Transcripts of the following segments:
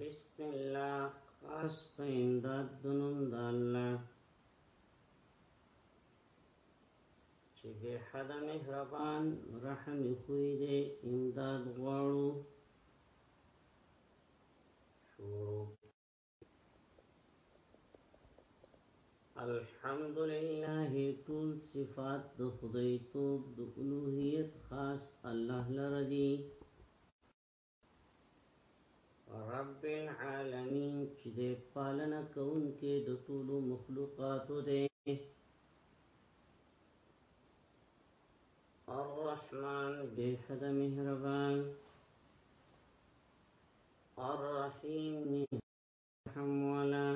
بسم الله خاص په امداد د نوم د الله چې به حد مهربان رحم خوې دې امداد غواړو شروع الحمد لله طول صفات د خدای توب د الوهیت خاص الله لردی رب العالمین چې د پالنه کوونکې د ټول مخلوقاتو دی الرحمن بحد مهربان الرحیم نحم والا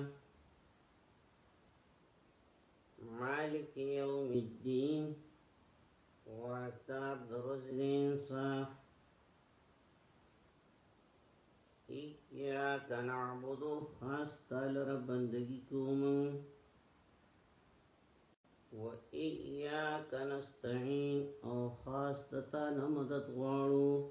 مالک یوم الدین ورکتاب درزن انصاف ایاک نعبدو خاص تال رب بندگی کومن و ایاک نستعین او خاص تتا نمدد غوارو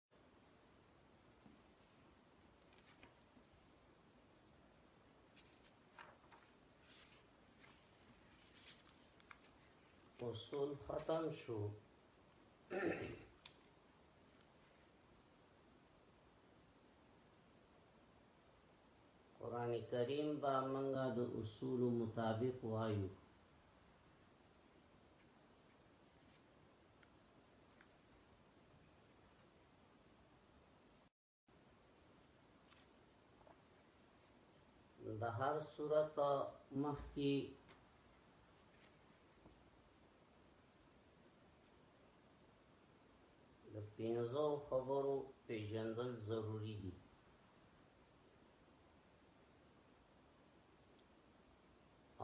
اصول ختم شو قران کریم با منګه د اصول مطابق وایو د هر صورت مخکی د پینځو خبرو پیژندل ضروری دي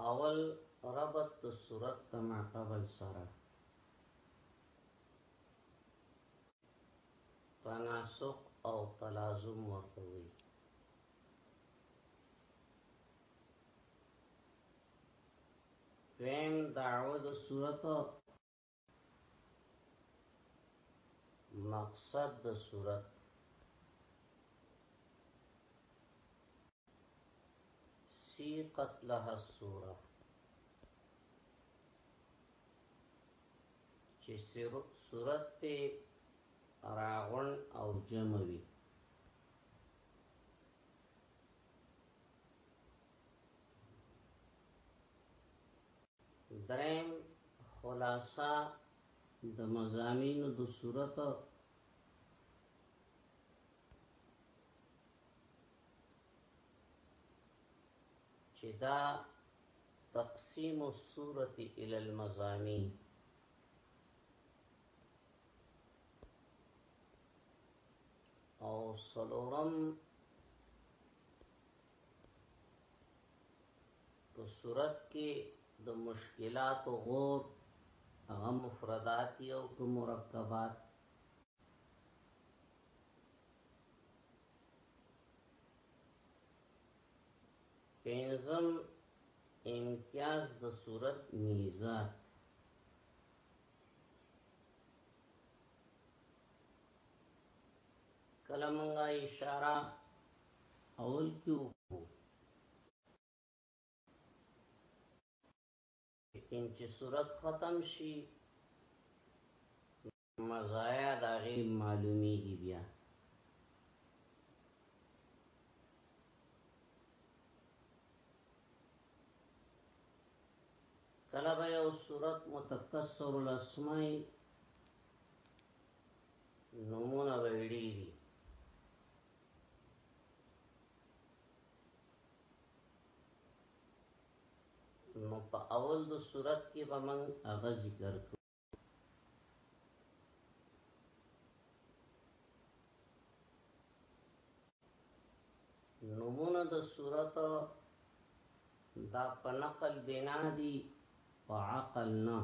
اول ربط د صورت تما قبل سره تناسق او تلازم ورته وي دویم دعوه د صورت مقصد د صورت سیقت لها الصوره چې صورت ته راغون او جمع وي درم خلاصه د مزامینو د صورت چې دا تقسیم السورة الى المزامین او سلورم په صورت کې د مشکلات او غور هغه مفردات او مرکبات پنځم امتیاز د صورت میزه کله مونږه اشاره اول کیو لیکن چې صورت ختم شي مزایا د غي معلومیږي بیا کله به یو صورت متکسر الاسماء نمونه ویډی دي نو په اول د صورت کې به موږ هغه ذکر کړو نمونه د صورت دا په نقل بنا دي په عقل نه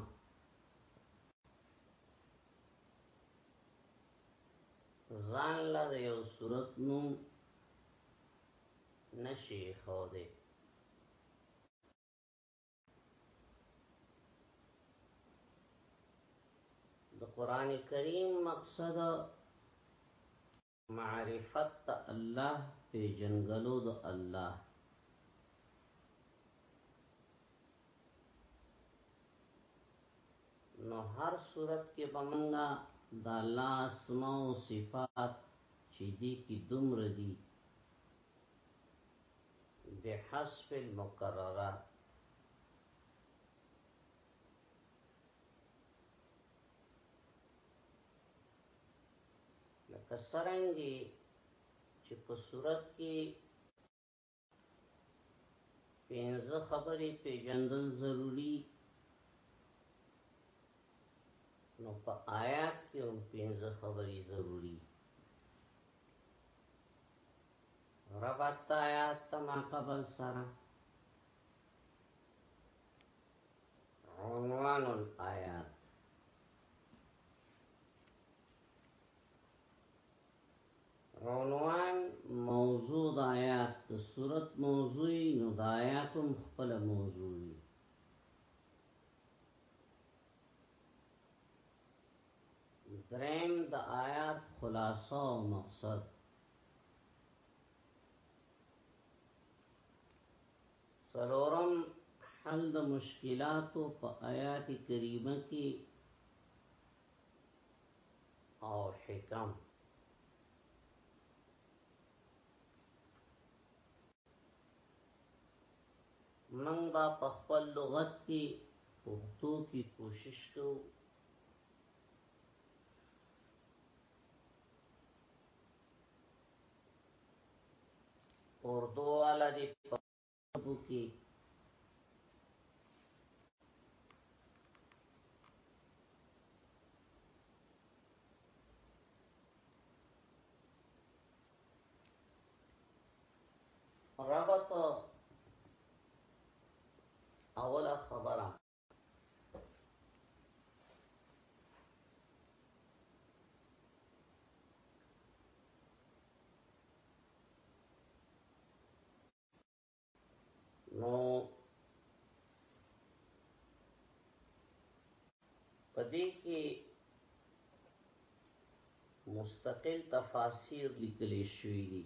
ځان لا د یو صورت نوم نشي خوده د قران کریم مقصد معرفت الله په جنګلو د الله نو هر صورت کې بمنګا د الله اسماء او صفات چې دي کې دومره دي بحذف المکرره لکه سرنګي چې په صورت کې پنځه خبرې پیژندل ضروری نو په آیات کې هم پنځه خبرې ضروری ربط آیات تما قبل سره عنوان الآیات عنوان موضوع د آیات د صورت موضوعي نو د آیات هم خپل موضوعي دریم د آیات خلاصه او مقصد سلورم حل د مشکلاتو په آیات کریمه کې او حکم من با په خپل لغت کې پښتو کې کوشش کوو اردو والا دی پاکو کی ربط اولا خبرم دې کې مستقل تفاسیر لیکل شوی دي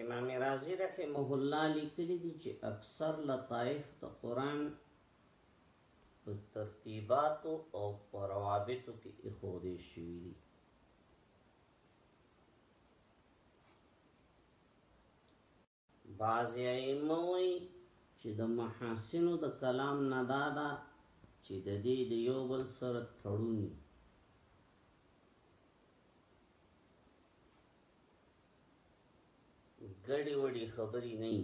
امام رازی رحمه الله لیکلی دی چې اکثر لطائف د قران په ترتیبات او پروابط کې اخوري شوی دی بعض ائمه وایي چې د محاسنو د کلام نه دادا چې د دې د یو بل سره تړونی ګډي وډي خبري نه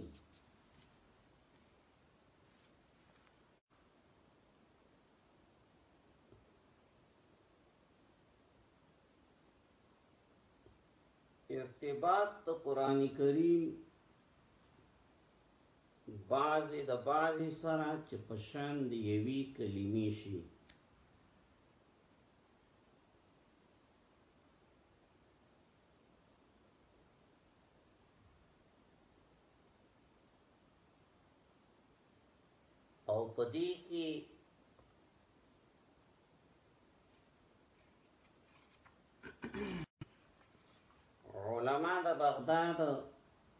ارتباط ته قران کریم بعضی د بعضی سره چې پشان دی یوی کلمې شي او پدې کې علما د بغداد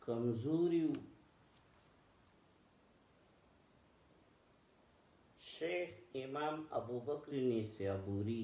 کمزوري شیخ امام ابوبکر نیسابوری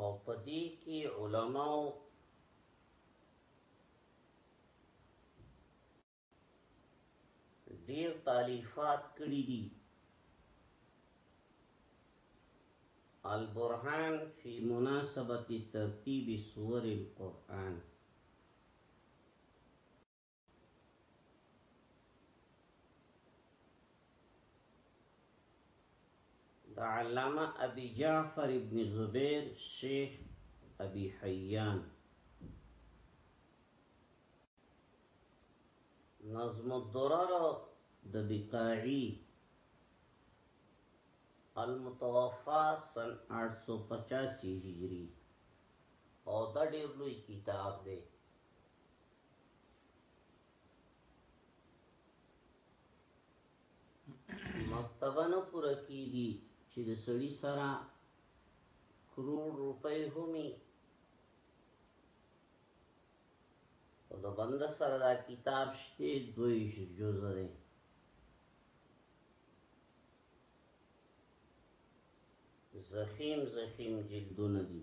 او په دې کې علماو ډیر تالیفات کړی دي البرهان فی مناسبت ترتیب سور القرآن د علامه ابي جعفر ابن زبير شیخ ابي حيان نظم الدرر د بقاعي المتوفا سن 885 هجری او دا ډیر لوی کتاب دی مرتبه نه پوره کیږي چې د سړی سره کروڑ روپۍ همي او د بنده سره دا کتاب شته دوی جزء دی زخیم زخیم جلدونه دي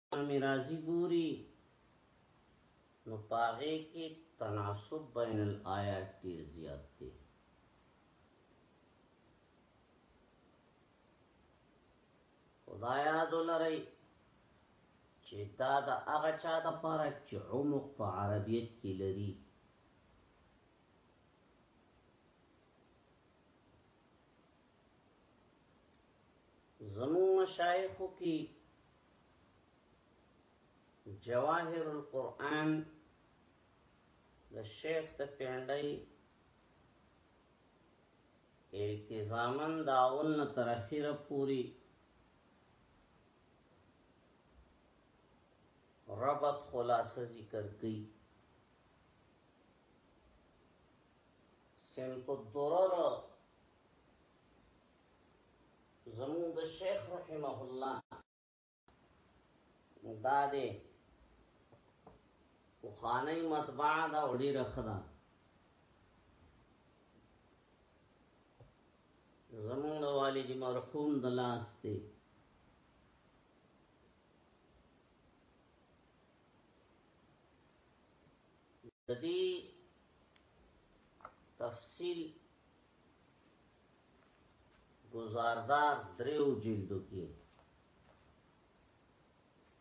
امام رازی ګوری نو په هغه کې تناسب بین الآیات ډیر زیات دی خدایا دلری چې دا د هغه چا د پاره چې عمق په عربیت کې لري زمو مشایخو کې جواهر القرآن د شیخ د پیندای التزاما دا اول نه تر اخره پوری ربط خلاصه ذکر کړي سمت الدرر زمون د شیخ رحمه الله دا دی او خانه مطبعه دا وړي رخدا زمون د والد مرحوم د لاس دی د دې تفصیل گزاردار دریو جلدو کی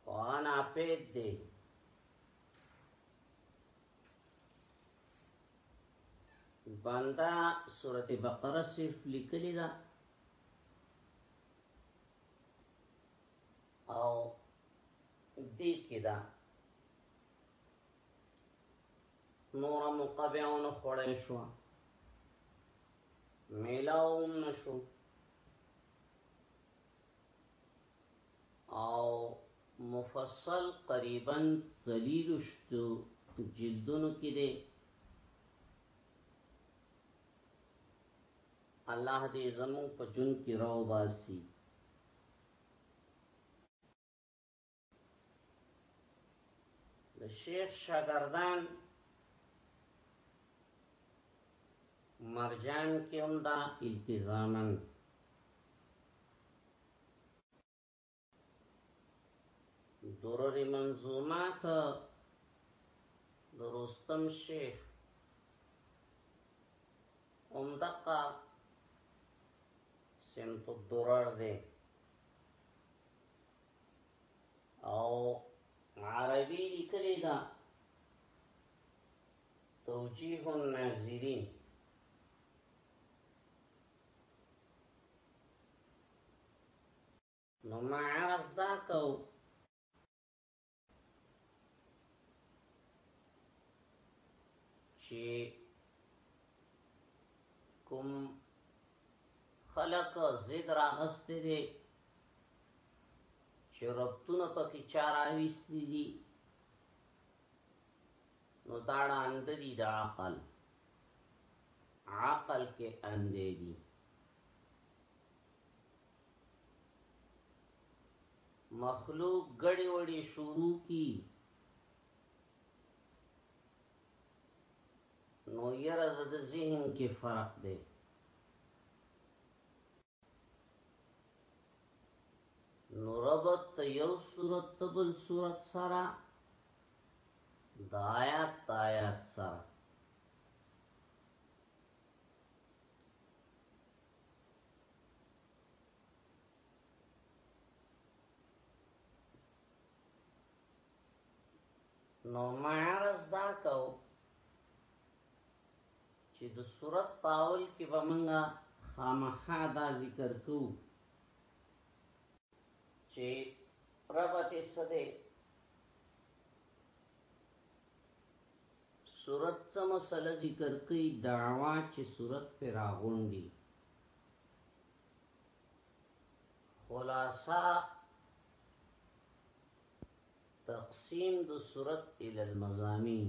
وانا پیت دی بندا سورت بقره صرف لیکلی دا او دی کی دا نور مقبعون خوڑی شو میلاوم نشو او مفصل قریبا ذلیل شتو جلدونو کې دي الله دې زمو په جون کې راو باسي د شیخ شاگردان مرجان کې هم دا التزامن درر منظومات درستم شیخ هم دقا سمت الدرر ده او عربی لیکلی دا توجیح الناظرین نو ما عرض دا کو چې کوم خلق زید را نسته دی چې ربطونه پکې چا راویستي دي نو دا ړاند دي د عقل عقل کې اندې دي مخلوق ګړې وړې شروع کی نو یره د ذهن کې فرق دی نو ربط ته یو صورت ته بل صورت سره د آیات آیات سره نو معرض دا کو چې د صورت پاول کې به مونږه خامخا دا ذکر کو چې ربط یې څه دی صورت څه مسله ذکر کوي دعوا چې صورت په راغونډي خلاصہ تقسیم د صورت ال المزامین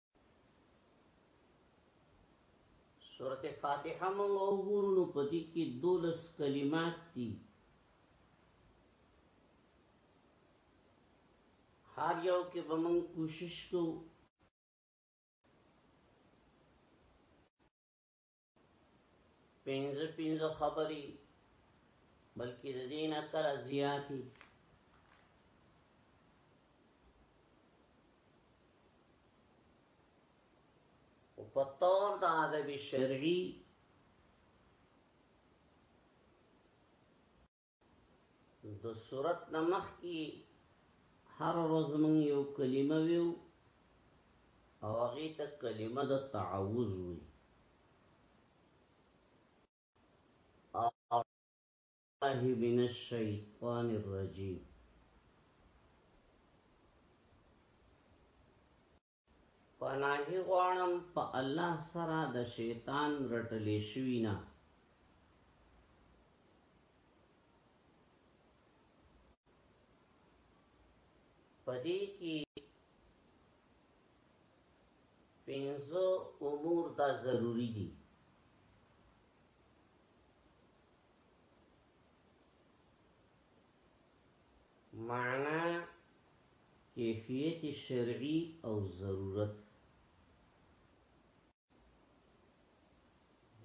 سورت فاتحه مونږ وګورو نو پدې کې دولس کلمات دي هر یو کې به مونږ کوشش کوو پینځ پینځ خبري بلکې د دین اکر زیاتی او په تور د ادب شرعي د صورت نمخ کی هر روز من یو کلمه ویو او هغه ته کلمه د تعوذ وی الله من الشیطان الرجیم پناهي غواړم په الله سره د شیطان رټلې شوی نه پدې کې پنځه امور دا ضروری دي معنی، کیفیت شرعی او ضرورت.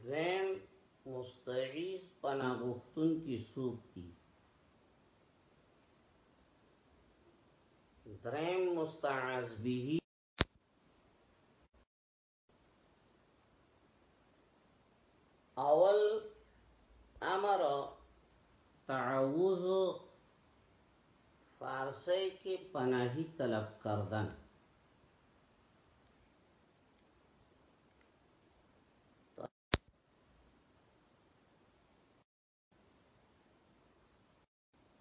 دویم، مستعیذ پناه غوښتونکي څوک دي؟ دریم، مستعاذ به اول امر تعوذ فارسی کې پناهي طلب کردن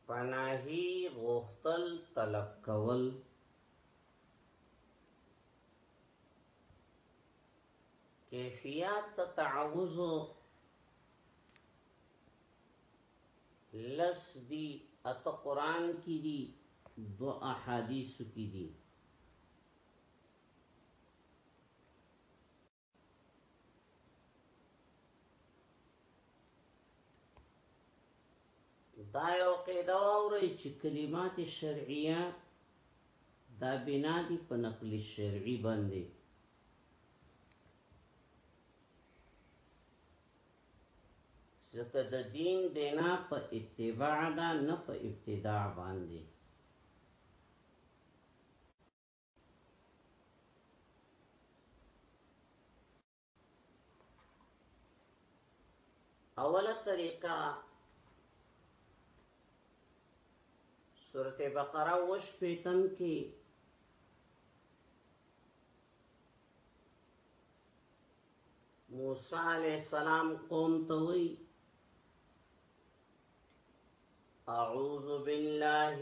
پناهی غوښتل طلب کول کیفیات ته تعوذ لس دی ات قران کی دی دو احادیث کی دی دا یو قیده وری چې کلمات شرعیه دا بنا دي په نقل شرعي باندې ځکه د دین بنا په اتباع ده نه په ابتداع باندې اوله طریقه سورته بقره وش پیتم کی موسی علیہ السلام قوم توئی اعوذ باللہ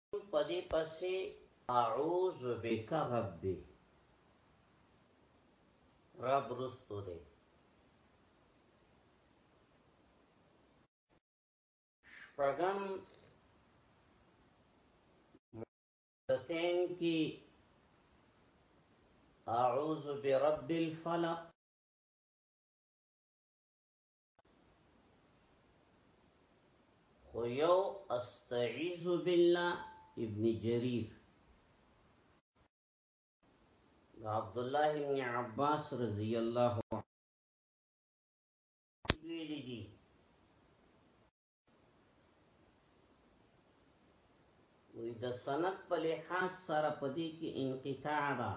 پدې پسې اعوذ بک ربي رب رستو دې شپږم مدتين کې اعوذ برب الفلق خو یو استعیذ بالله ابن جریر عبد الله ابن عباس رضی الله وی د سند په لحاظ سره پدې کې انقطاع ده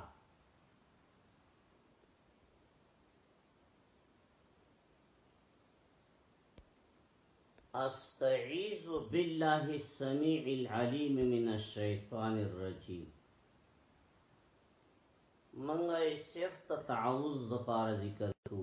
استعیذ بالله السمیع العلیم من الشیطان الرجیم منګه صرف تعوذ د پاره ذکر کو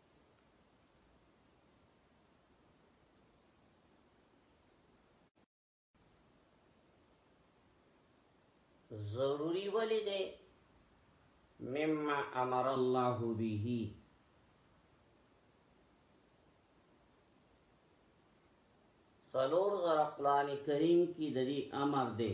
ضروری ولی دی مما امر الله به سلور زر قرآن کریم کی دری امر دی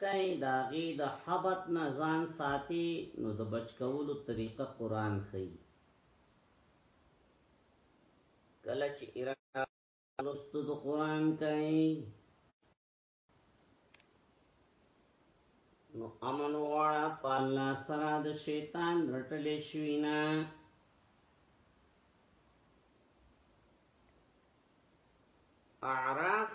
کئ د هغې د حبط نه ځان ساتې نو د بچ کولو طریقه قرآن ښئي کله چې اراده لوستو د قرآن کئ نو امن وړه په الله سره د شیطان رټلې شوینا اعراف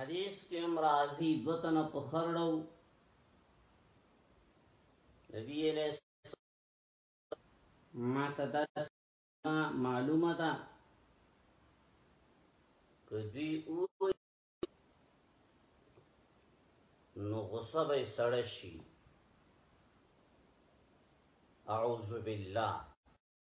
حدیث کې امرازی دو تنه په خرړو نبی علیہ ما ته دا معلومه ده کدی او نو غصه به سړی شي اعوذ بالله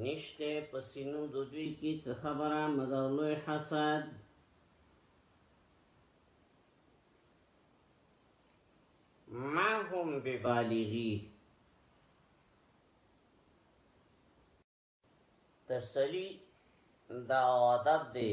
نشته پسینو د دوی کی ته خبره مگر لوی حسد ما هم ببالغی تسلی دا عادت دی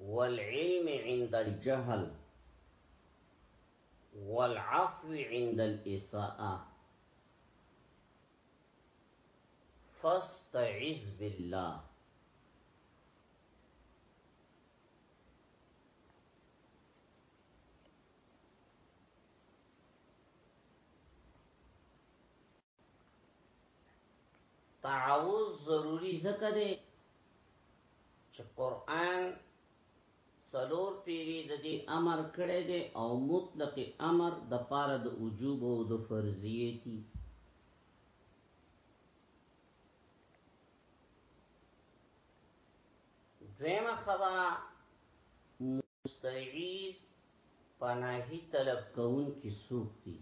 والعلم عند الجهل والعفو عند الإساءة فاستعذ بالله تعوذ ضروری ځکه دی چې قران سلور پیری د دې امر کړی دی او مطلق امر د پاره د وجوب او د فرضیتی دویمه خبره مستعیز پناهی طلب کون کی سوک دی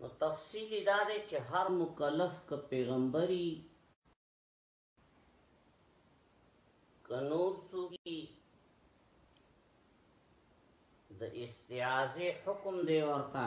نو تفصیل دا دی چې هر مکلف ک پیغمبري کنور څوګي د استعاذه حکم دی ورته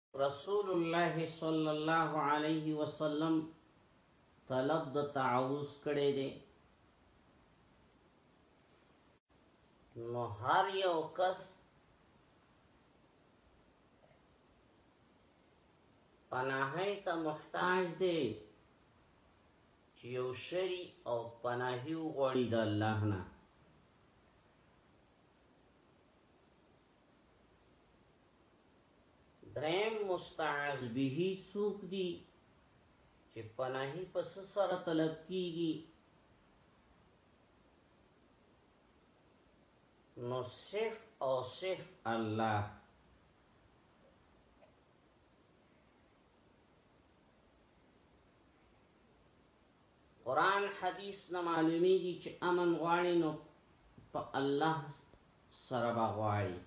رسول الله صلی الله علیه وسلم طلب د تعوذ کړي دي نو هر یو کس پناهی ته محتاج دی چې یو شری او پناهی وغوړي د الله نه دریم مستعاذ به څوک دی چې پناهي پس سره طلب کیږي نو صرف او صرف الله قران حدیث نه معلومیږي چې امن غواړي نو په الله سره غواړي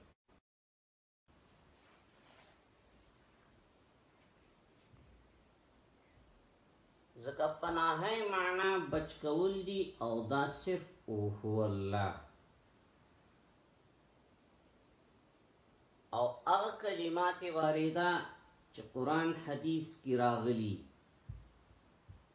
زکه پناه معنا بچ کول دي او دا صرف او هو الله او هغه کلمات وارده چې قران حدیث کې راغلي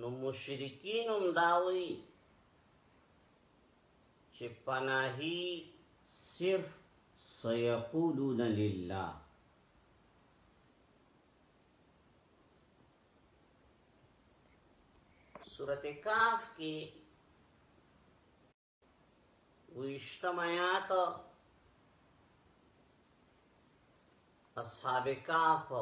نو مشرکین هم داوی چې پناهي صرف سيقولون لله سورت کاف کی ویشتم آیات اصحاب کاف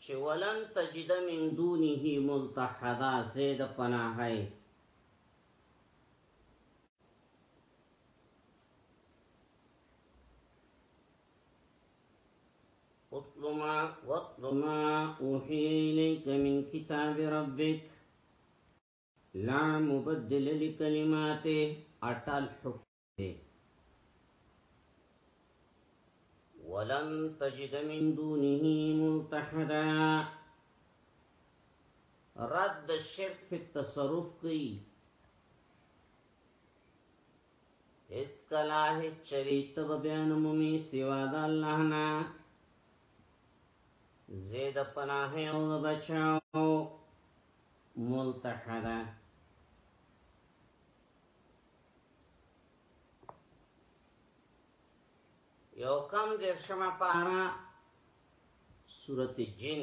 چې ولن تجد من دونه ملتحدا زید پناهی اطل ما واطل ما اوحي اليك من كتاب ربك لا مبدل لكلماته اٹل حکم ولن تجد من دونه ملتحدا رد الشرك في التصرف کی هیڅ کلا هیڅ چریت به بیان مومی سوا د الله نه زید پناه او د بچاو ملتحده یو کم دیر شما پارا سورت جن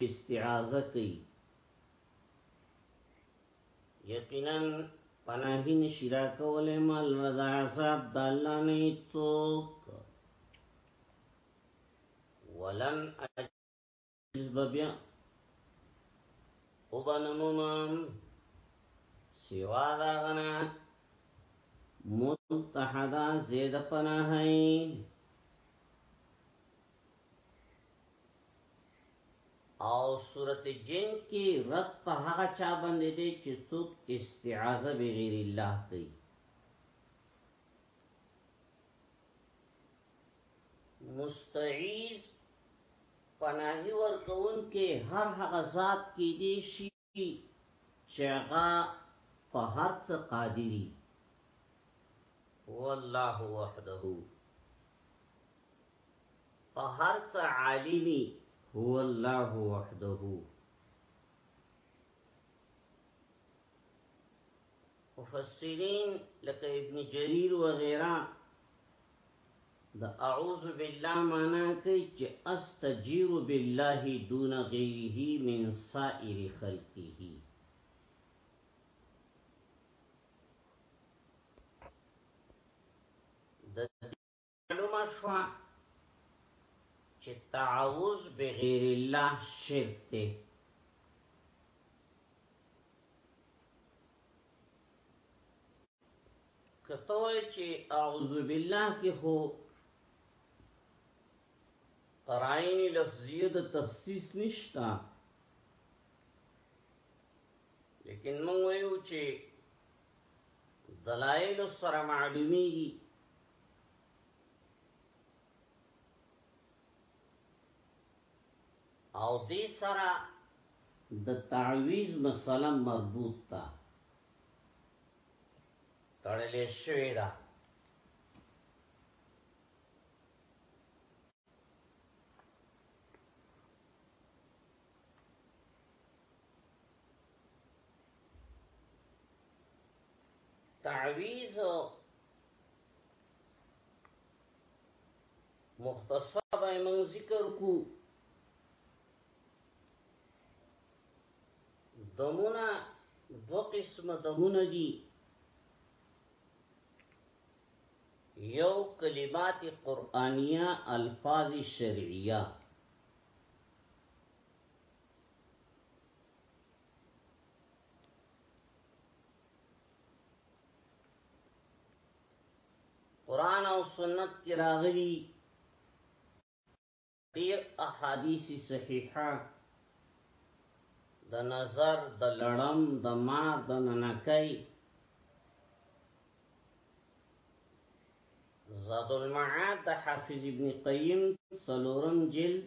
استعاذه کوي یقینا پناهی نشی را کولی ما لره د عذاب د الله نه هیڅوک ولن اجز بیا وبنمومم سوا دا غنا متحدا زید پناهی او سورت جن کې رد په هغه چا باندې دی چې څوک استعاذه بغیر الله کوي مستعیز پناهي ورکون کې هر هغه ذات کې دی شي چې هغه په هر څه قادری والله وحده په هر څه عالمي هو الله وحده مفسرین لکه ابن جریر و غیره د اعوذ بالله معنا کوي چې استجیر بالله دون غیره من سائر خلقه د معلومه شوه چې تعوذ بغیر الله شرک دی کته وای چې اعوذ بالله کې هو قرائن لفظیه د تخصیص نشتا لیکن موږ وایو چې دلایل سره معلومیږي او دې سره د تعویز مسله مربوط ده تړلې شوې ده تعویز مختصر به موږ ذکر کو دمونه دو قسم دمونه دي یو کلمات قرآنیه الفاظ شرعیه قران او سنت کې راغلي ډیر احادیث صحیحه د نظر د لړم د ما د ننکای زاد المعاد د حافظ ابن قیم سلورم جلد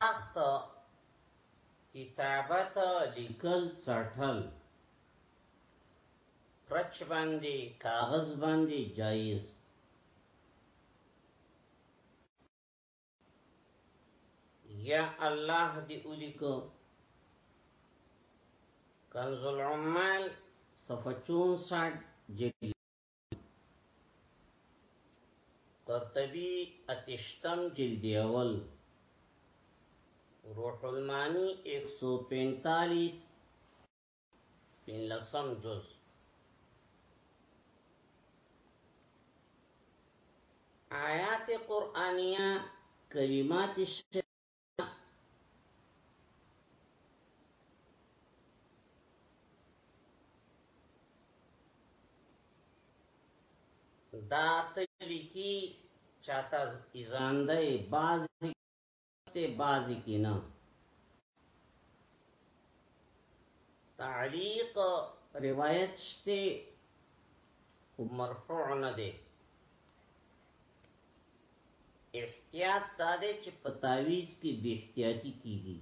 اخت کتابت لیکل څټل پرچ باندې کاغذ باندې جایز یا الله دی اولیکو کنز العمال صفحه 64 جلد قرطبی اتشتم جلد اول روح المانی 145 پنلسم جز آیات قرآنیه کلمات شریف دا تلی کی چاہتا ازان دے بازی تے بازی کی نا تعلیق روایت شتے مرفوع نه دی احتیاط دا دی چې په تعویز کې بی احتیاطی کیږي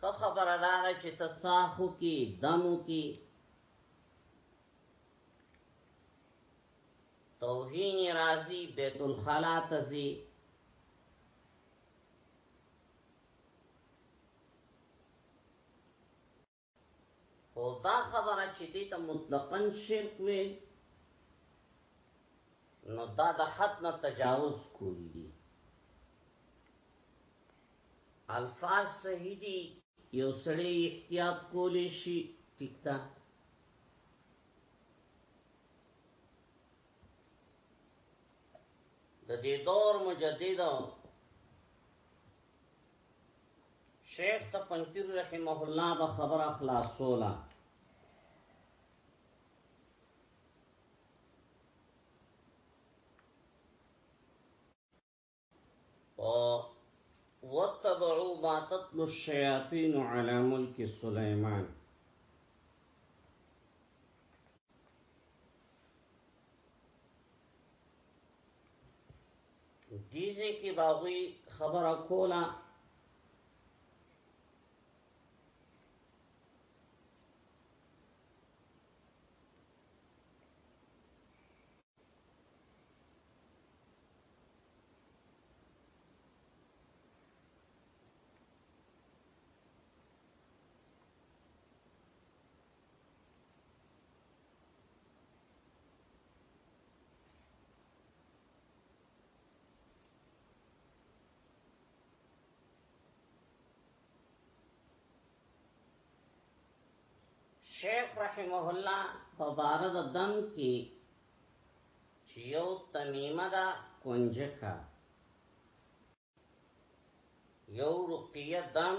که خبره دا ده چې ته څاخو کې دمو کې توهین راضی بیت الخلا تزی او دا خبره چې دې ته مطلقاً شرک وي نو دا د حد نه تجاوز کولی دي الفاظ صحیح دي یو سړی احتیاط کولی شي ټیک ده د دې دور مجدد شیخ تپنتیر رحمه الله به خبر اخلاصولا او واتبعوا ما تتلو الشياطين على ملك سليمان دیزه کې باغوی خبره کوله شیخ رحمه الله په بار د دم کې چې یو تمیمه ده کنجکا یو رقیه دم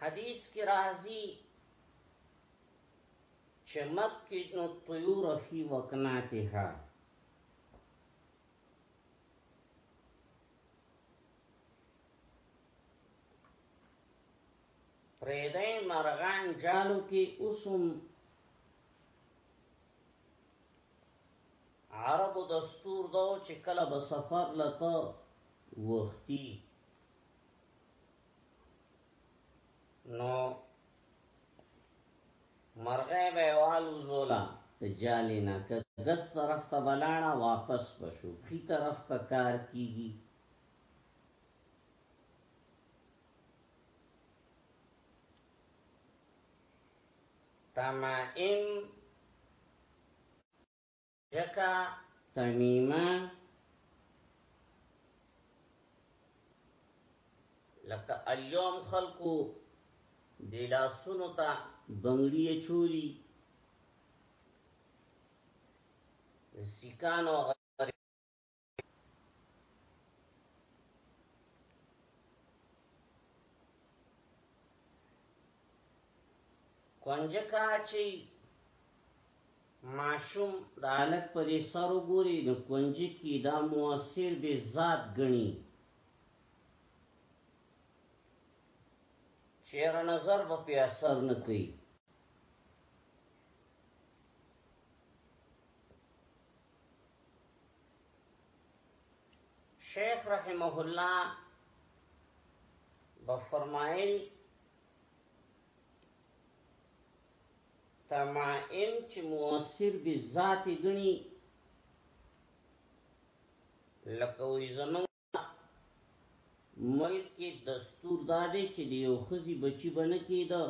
حدیث کی راضی چمک کی نو طیور فی وکناتها پریده مرغان جالو کی اسم عربو دستور دو چې کله به سفر لته وختي نو مرغه به والو زولا جالی نه که دس طرف ته بلاړه واپس بشو خي طرف ته کار کیږي تمائم جکا تمیمه لکه الیوم خلقو دی لاسونو تا بنگلی چولی سیکانو کنجکا چې ماشوم د الک په دې سر وګوري نو کنجي کې دا موثر به ذات غني چیر نظر به په اثر نه کوي شیخ رحمه الله بفرمایل تمائم چې موثر به ذات غني لکه وي زمون ملک کې دستور دادې چې دیو خزي بچي بنه کېده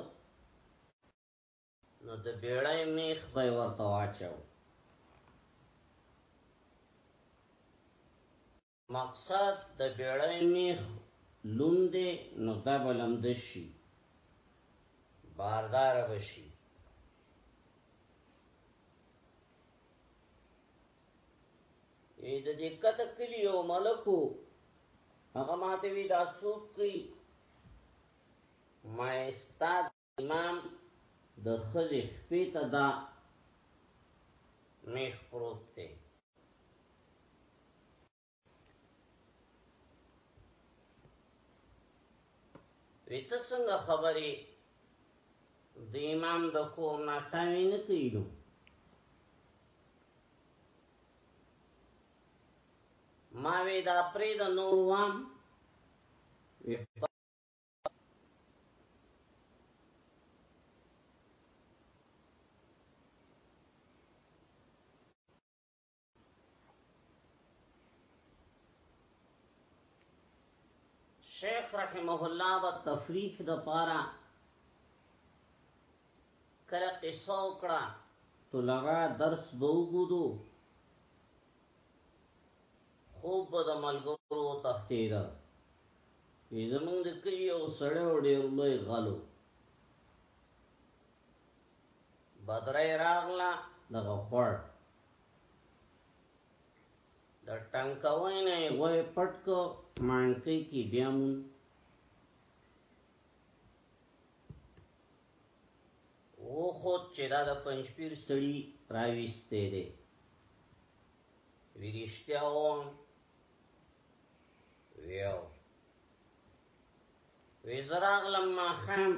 نو د بیړای میخ به ورته واچو مقصد د بیړای میخ لوم دی نو دا بلم دشي باردار بشي ای د دې کته کلی او ملکو هغه ماته وی دا سوق کی ما استاد امام د خزې خپې ته دا میخ پروت دی ویته څنګه خبرې د امام د کور نه تاوی نه کېدو ما وی دا پرې د نور وام وی شیخ رحمه الله و تفریح د پارا کله قصه وکړه تو لرا درس به وګورو خوب د ملګرو تختیده وی زمونږ د کلی یو سړی و ډېر لوی غلو بدرای راغله دغه خوړ د ټنکوي نه یې غوی پټ کو مانکی کی بیا مون او خود چې دا د پنځپیر سړی راويسته دی ویریشتیا وم ویو وی زراغ لما خام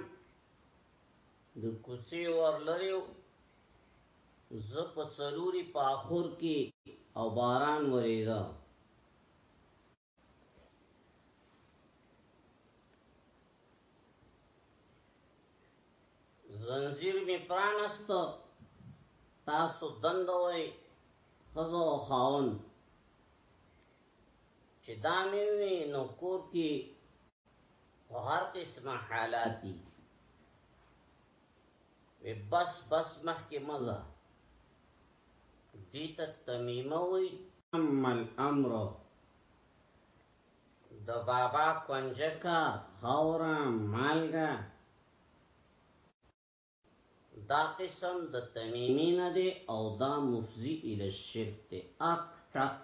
د کوڅې ور لریو ز په سلوري په اخور کې او باران وریدا زنجیر می پرانست تاسو دند وای خزو خاون چې دا مې وي نو کور کې په هر قسمه حالات دي وی بس بس مخ کې مزه دې ته تمیمه وي عمل امر د بابا کنجکا خورا مالګه دا قسم د تمیمی نه دی او دا مفزی الی الشرک دی اک ټک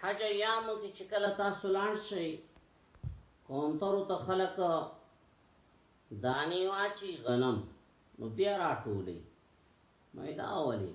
حج ایامو کې چې کله تاسو لاړ شئ کونترو ته خلک دانی واچی غنم نو بیا راټولې مې دا اولي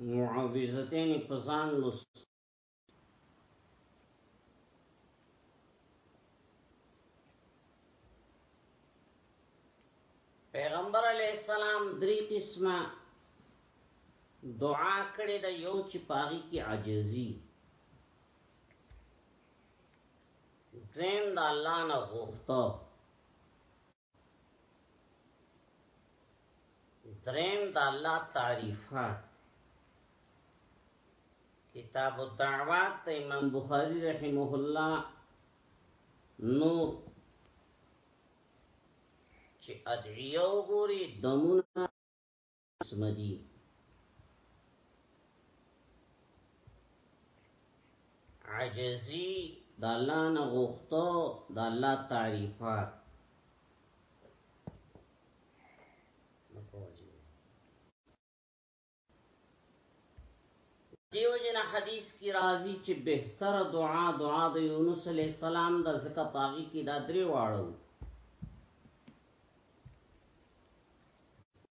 معاوضتین پزان لست پیغمبر علی السلام درې قسمه دعا کړې د یو چې پاغي کې عاجزي دریم د الله نه غوښتو دریم د الله تعریف ها کتاب الدعوات ته امام بخاری رحمه الله نو چې ادعیه وګوري دمونه سمدي عجزي د الله نه غوښتو د الله تعریفات دیو جن حدیث کی راضی چې بهتر دعا دعا د یونس علی السلام د زکه پاغي کی دا درې واړو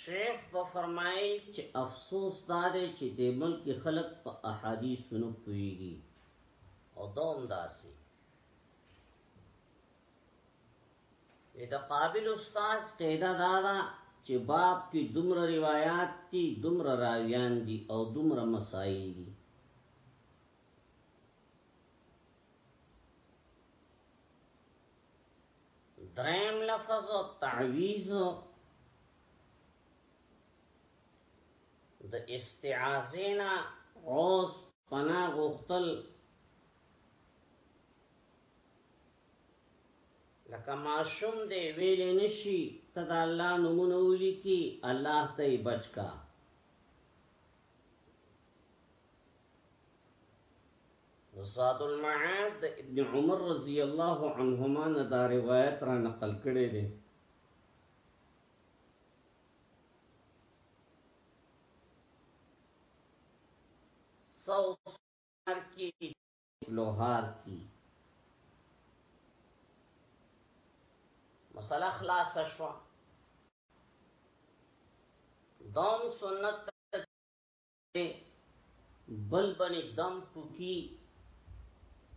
شیخ په فرمایي چې افسوس دا دی چې د ملک خلک په احادیثو نه پويږي او دوم داسي دا قابل استاد قاعده دا ده چې باب کې دومره روایت دي دومره راویان دي او دومره مسائل دي دریم لفظ تعویز د استعاذینا روز پنا غختل لکه معشوم دی ویل نشي تدا الله نمونه ولیکي الله ته بچکا زاد المعاد د ابن عمر رضی الله عنهما نه دا روایت را نقل کړی دی سوسار کی لوهار کی مسله خلاص شو دوم سنت بل بني دم پوکی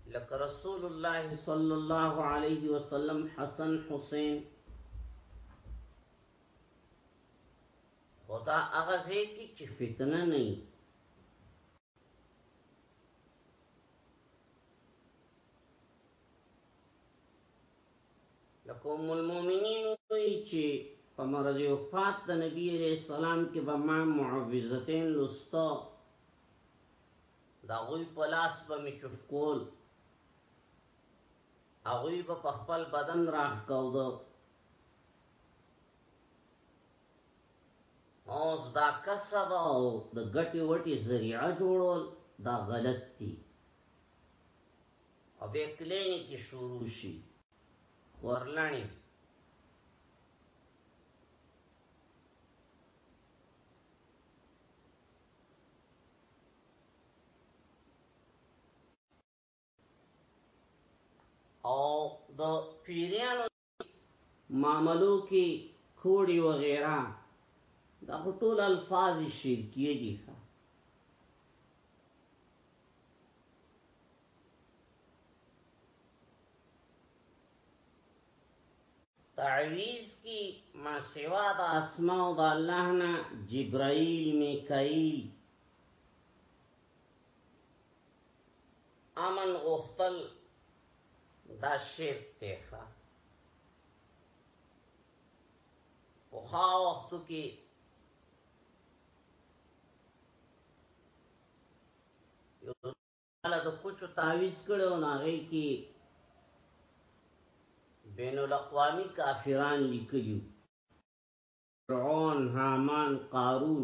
لکه رسول الله صلی الله علیه وسلم حسن حسین خدا هغه ځای کې چې فتنه نه وي لکه ام المؤمنین وی چې په مرض وفات د نبی علیہ السلام کې به ما معوذتین لستا دا غوی په لاس به می چفکول هغوی به په خپل بدن راخ کاوده اوس دا کسب او د ګټي وټي ذریعہ جوړول دا غلط دي او به کلینی کی شروع شي ورلانی او د پیریانو معاملو کې کوړی و غیره دا ټول الفاظ شرکیه دي ښه تعویز کی ما سوا د اسماء د الله نه جبرائیل میکائیل امن غختل دا شرک ته ښه په خا وختو کې یو ځل د کوچو تعویز کړو ناغي کې بین الاقوامی کافران لیکلیو فرعون، هامان، قارون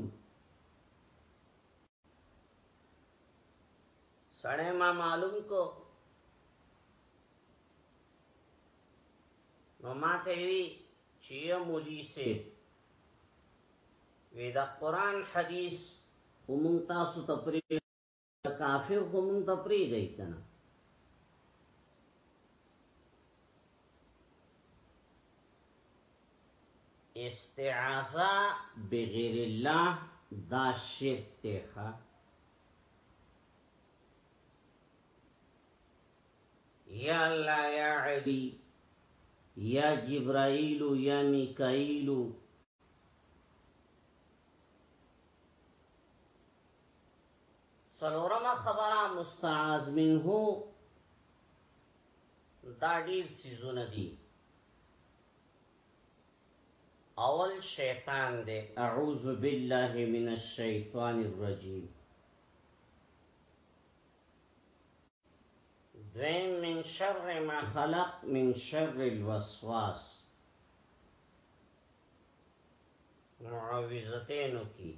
سړی ما معلوم کو نو ما ته وی چې مولوی سي وی دا قران حدیث ومن تاسو ته پرې کافر خو مونږ ته پریږدئ کنه استعاذہ بغیر الله دا شرک ته ښه یا الله یا علی یا جبرائیل یا میکائیل سلورم خبره مستعاذ منه دا ډیر چیزونه دي اول شیطان دی اعوذ بالله من الشیطان الرجیم دویم من شر ما خلق من شر الوسواس معاوضتینو کی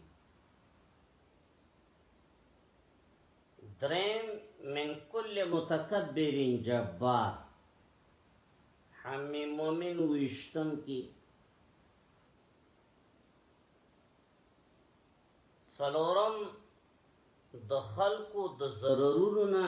درم من کل متکبر جبار حمی مومن ویشتم کی سلورم د خلقو د ضررونو نه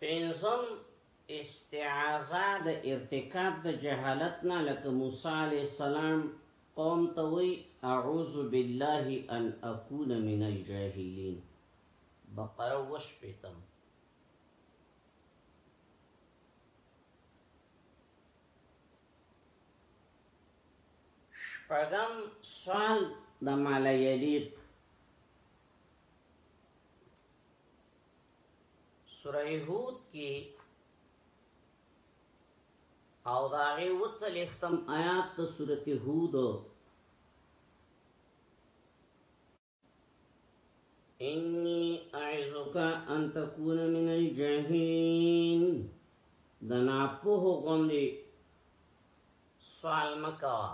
پنځم استعاذه د ارتکاب د جهالت نه لکه موسی علی السلام قوم ته وی اعوذ بالله ان اكون من الجاهلین بقره وش پیتم شپغم سوال د مالیلیق سوره هود کې او داغه وصل ختم آیات ته سوره هود انی اعذک ان تکون من الجاهلین دنا په غوندي سوال مکوا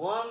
وم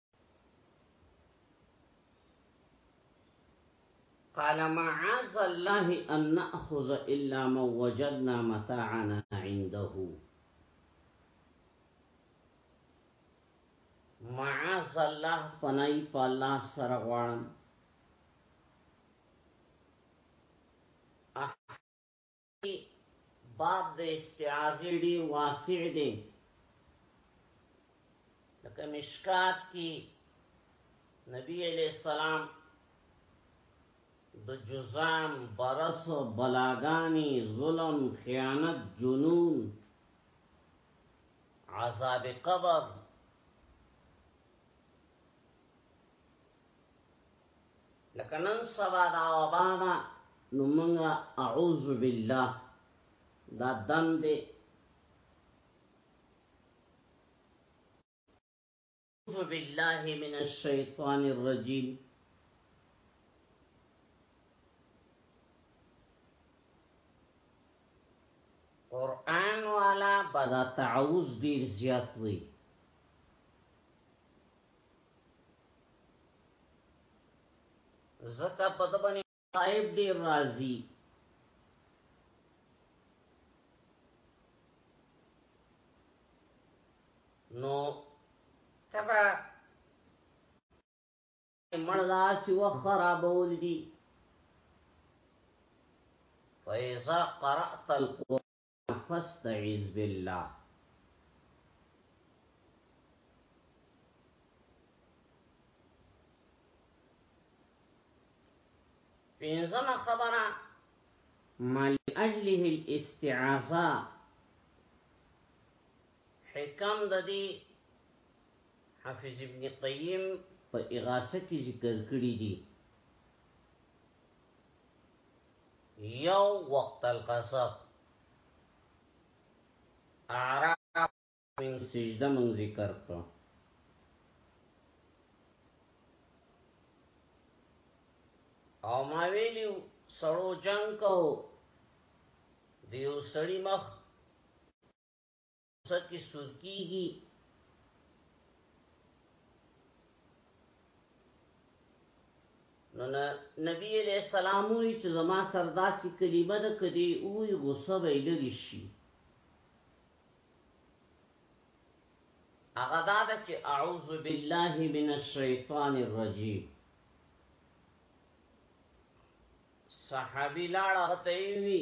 قال معاذ الله ان ناخذ الا ما وجدنا متاعنا عنده معاذ الله پنای په الله سره غواړم باب د استعاذه ډیر واسع دی لکه مشکات کی نبی علیہ السلام د جزام برس بلاغانی ظلم خیانت جنون عذاب قبر لکه نن سبا دا وبا ده نو منګه اعوذ بالله دا دم دی اعوذ بالله من الشیطان الرجیم قرآن والا بدا تعوذ دیر زیاد وی زکه په دبنې صاحب ډیر راضی نو تبا مړلا سیو خرابول دي فیزا قرأت القرآن فاستعذ بالله پینځمه خبره مال اجله الاستعاذہ حکم د دې حافظ ابن قیم په اغاثه کې ذکر کړی دی یو وقت القصف اعراف من سجده من ذکر کرو او ما ویلیو سړو جنگ کو دیو سړی مخ سکی سوزکیږي نو نبی علیہ السلام وی چې زما سردا سی کلمه د کدی او غصه به لری شي هغه دا چې اعوذ بالله من الشیطان الرجیم صحابی لاړه ته وی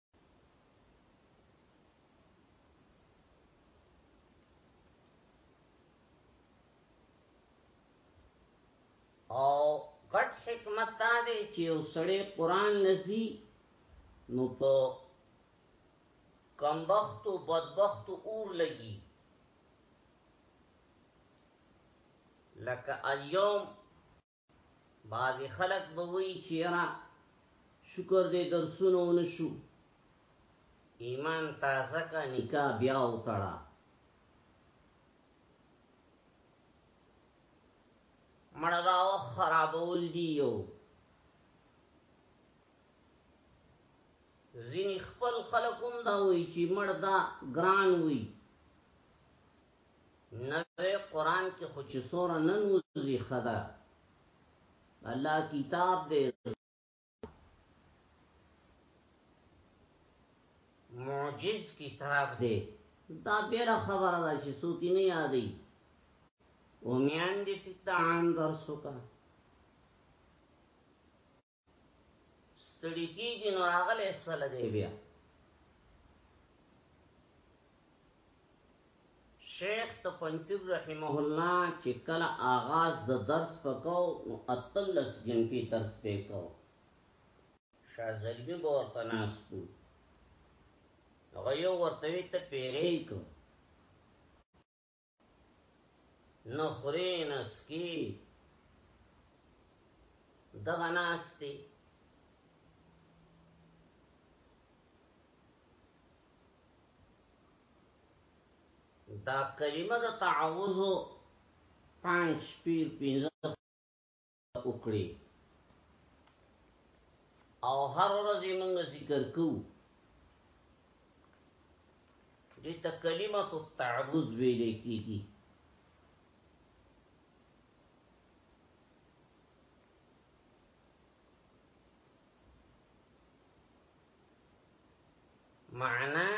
او غټ حکمت دا دی چې یو سړی قران لذي نو په کمبخت او بدبخت اور لګي لکه اليوم بعضی خلق به وی چیرا شکر دې درسونه ونشو ایمان تازه کا نکاح بیا وتړه مړه دا خرابول دی یو ځینې خپل خلکوم دا وی چې مړ دا ګران وی نوې قران کې خو چې سوره نن وځي خدا الله کتاب دې معجز کتاب دې دا بیره خبره ده چې څوک نه یادې او میان دې ټیک ته عام درس وکړه ستړي کیږي نو هغه له سره دی بیا شیخ تپنچور رحمه الله چې کله آغاز د درس پکاو نو اتلس غنټې درس پکاو شازلمی به ورته ناستو هغه یو ورته ته پیرې کو نخری نسکی دغه ناستی دا کلمه د تعوذ پنځ پیر پنځه وکړي او هر ورځ موږ ذکر کوو دې ته کلمه التعوذ ویل کیږي معنا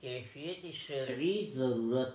کیفیت شرعی ضرورت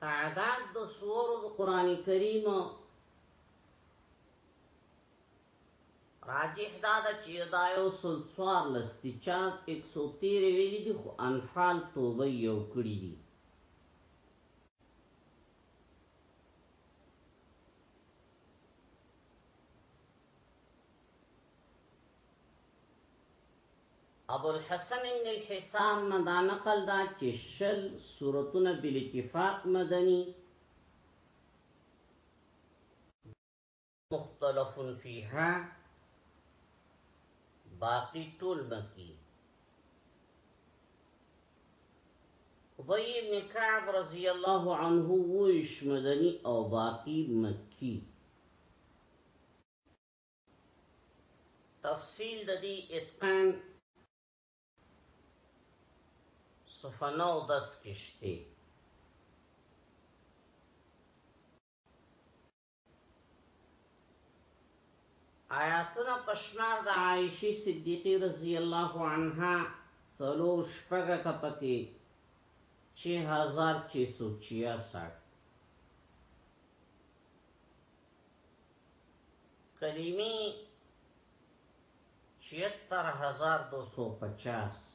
تعداد د سورو د قران کریم راجح دا ده چې دا یو سل څوار لس دي چا ایک سو تیرې ویلي دي خو انفال توبه یو کړي دي ابو الحسن ابن الحسام نه دا نقل دا چې شل سورتونه بل اتفاق مدني مختلف فيها باقی ټول مکی ابی ابن کعب رضی اللہ عنہ ویش مدنی او باقی مکی تفصیل د دې اتقان صفنو دس کشته آیاتونه پشمار د عائشی صدیقی رضی الله عنها څلور شپږ کپکی 6666 کلمی 76250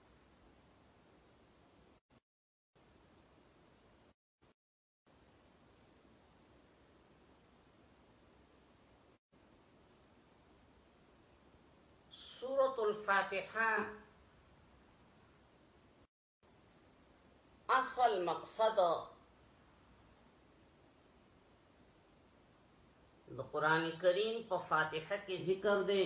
سورة الفاتحة اصل مقصد د قران کریم په فاتحه کې ذکر دی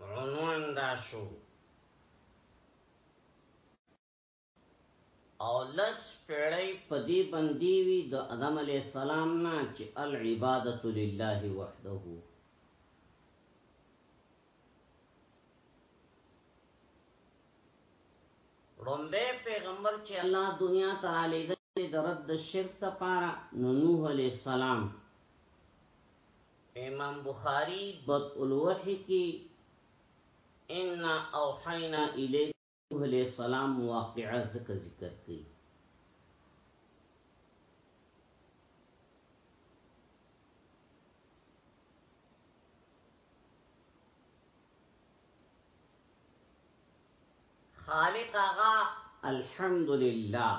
عنوان دا شو او لس پیړی پدی بندی وی د ادم علی السلام نه چې العبادت لله وحده رومبه پیغمبر چې الله دنیا ته رالیږي د رد شرک لپاره نوح علی السلام امام بخاری بط الوحی کی ان اوحینا الیک علیہ السلام واقعہ ذکر ذکر کی خالق آغا لله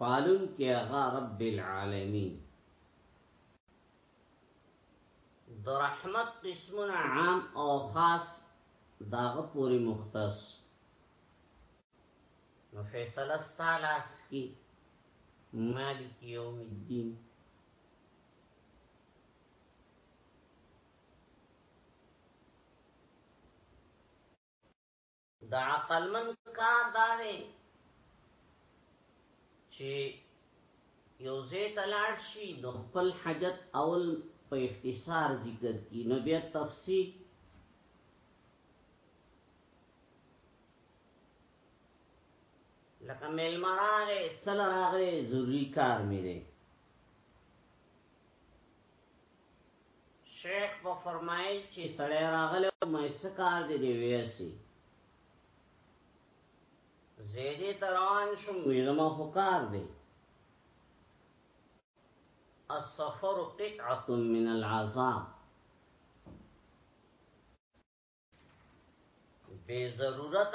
پالن کے آغا رب العالمین د رحمت قسمونه عام او خاص داغه پوری مختص نو فیصله ستالاس کی مالک یوم الدین دا عقل من کار دا دی چې یو زیت لاړ شي نو خپل حاجت اول په اختصار ذکر کی نو بیا تفصیل لکه ملما راغې سل راغې ضروری کار مې دی شیخ په فرمایل چې سړی راغله مې سکار دې دی ویسي زیدی تران شم ویلما فکار دی السفر قطعه من العذاب بے ضرورت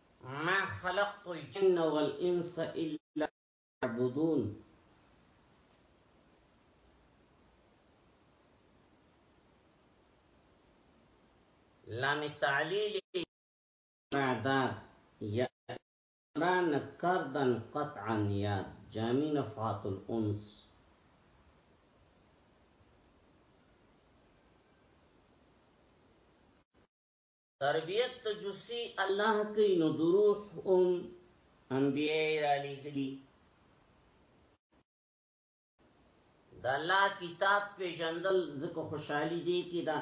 ما خلقت الجن والإنس إلا يعبدون لام تعلیل يا یا كردا قطعا يا جامين فاط الانس تربیت ته جسی الله کوي نو دروح ام انبیاء را لګلی د الله کتاب په جندل زکه خوشحالي دی کی دا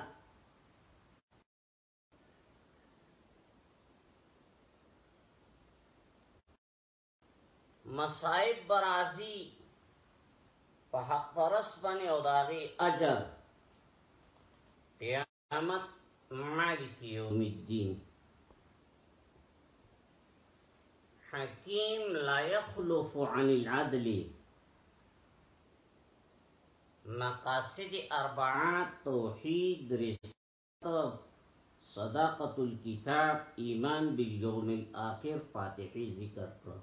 مصائب برازی په حق پرس باندې او داغي اجر قیامت مالک یوم الدین حکیم لا یخلف عن العدل مقاصد اربعات توحید رسالت صداقت الكتاب ایمان بالیوم الاخر فاتحی ذکر کړو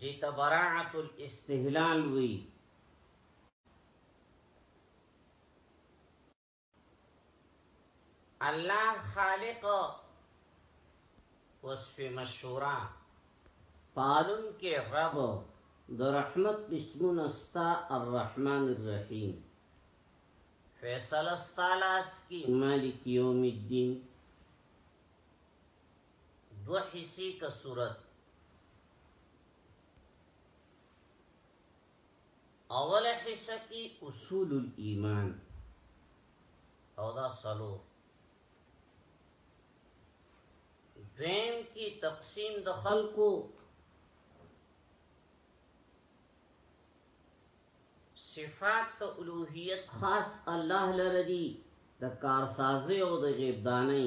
دیتا براعت الاستهلال وی الله خالق وصف مشورا پالون کې رب د رحمت اسمونه ستا الرحمن الرحیم فیصله ستا لاس کې مالک یوم الدین دو حصی کا صورت اوله حصہ کی اصول الايمان او دا صلو دویم کی تقسیم د خلقو صفات ته الوهیت خاص الله لره دي د کارسازي او د غیبدانۍ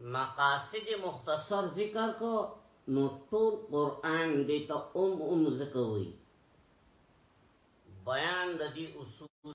مقاصد مختصر ذکر کو نو ټول قران دې ته ام ام زکوي بیان د دې اصول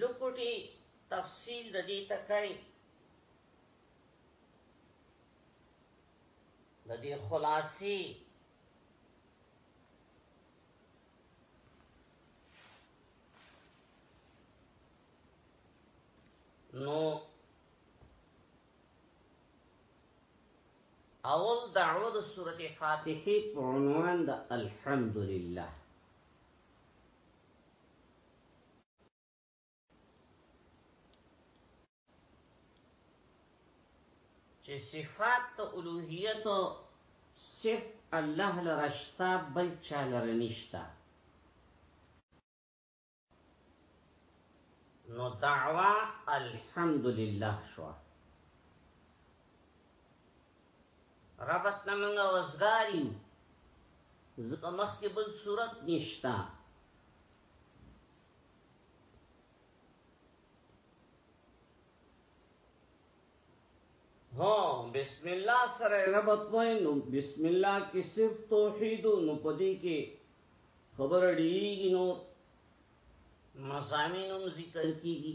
لکوټي تفصیل د دې تکای د دې خلاصي نو اول دعوه د سورته فاتحه په عنوان د الحمدلله چې صفات ته الوهیت صرف الله لرشتا بل چا لره نشتا نو دعوا الحمدلله شو ربط نه منګه وزګاری زکه مخ کې بل صورت نشتا هو بسم الله سره ربط وای نو بسم الله کې صرف توحید نو پدې کې خبر اړیږي نو مزامینم ذکر کیږي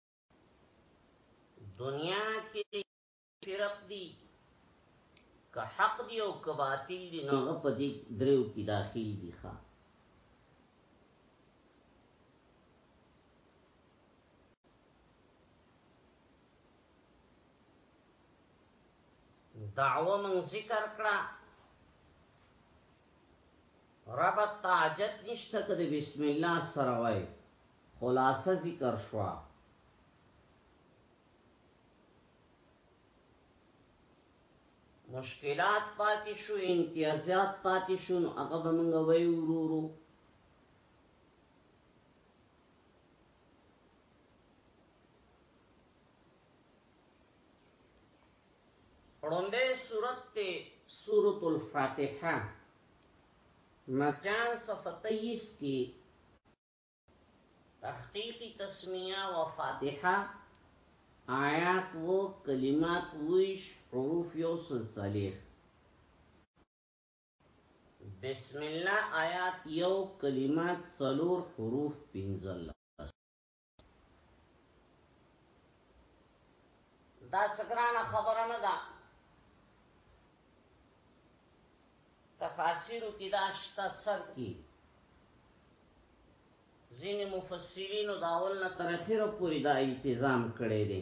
دنیا کې فرق دي که حق دی او که باطل دی نو هغه په دې دریو کې داخل دي ښا دعوه من ذکر کړه ربط تاجت نشته کده بسم الله سره وای خلاصه ذکر شوه. مشکلات پاتې شو امتیازات پاتې شو نو هغه به موږ وایو ورورو رومبه صورت ته سورۃ الفاتحه مکان صفه 23 کې تحقیقی تسمیه و فاتحه آیات و کلمات ویش حروف یو سلسلیخ بسم الله آیات یو کلمات سلور حروف پینزل دا سکرانه خبره نه ده تفاسیرو کې دا شته سر کې ځینې مفسرینو دا اول نه تر اخره پورې دا التزام کړی دی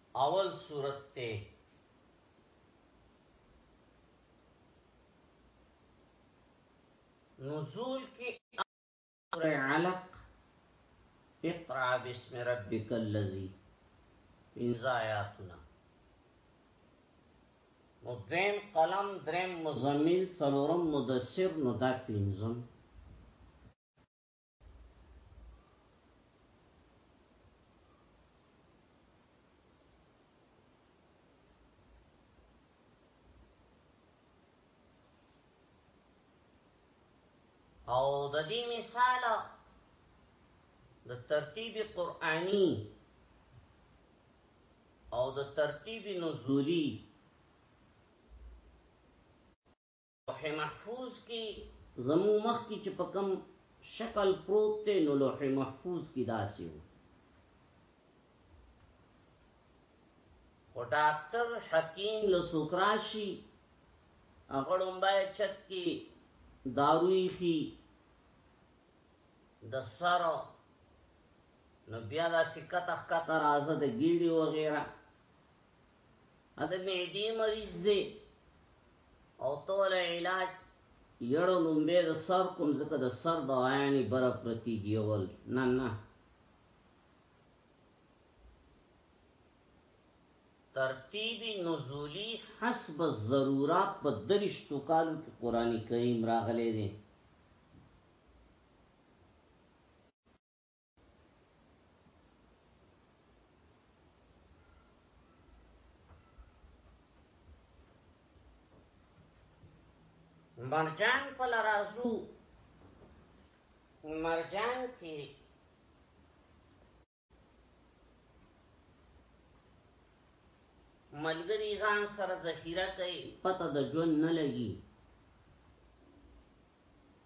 اول صورت ته نزول کې سورہ علق اقرا بسم ربک الذی انزایاتنا نو دویم قلم درم مزمل څلورم مدثر نو دا پینځم او د دې مثال د ترتیب قرآنی او د ترتیب نزولی لوح محفوظ کې زمو مخ کې چې په کم شکل پروت ته نو لوح محفوظ کې داسې وو او ډاکټر حکیم له سوکراشي هغه لومبای چت کې داروي خي د سر نو بیا دا سکته کته راځه د ګیډي وغیرہ د معدې مریض دی او تول علاج یړو لومبه د سر کوم ځکه د سر د عیني برف پرتی دی اول نه نه ترتیب نزولی حسب الضرورات په درشتو کالو کې قران کریم راغلی دی مرجان په لرازو مرجان کې ملګری ځان سره ذخیره کوي پته د ژوند نه لګي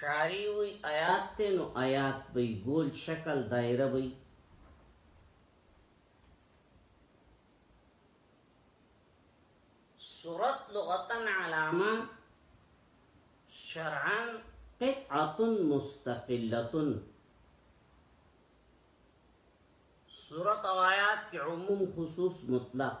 شاری وی آیات ته نو آیات بی ګول شکل دایره بی صورت لغتن علامه شرعا قطعه مستقله صورت او آیات کې عموم خصوص مطلق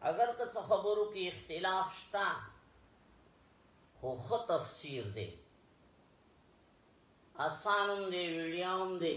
اگر که څه خبرو کې اختلاف شته خو خو تفسیر دی اسانم دی ویډیوم دی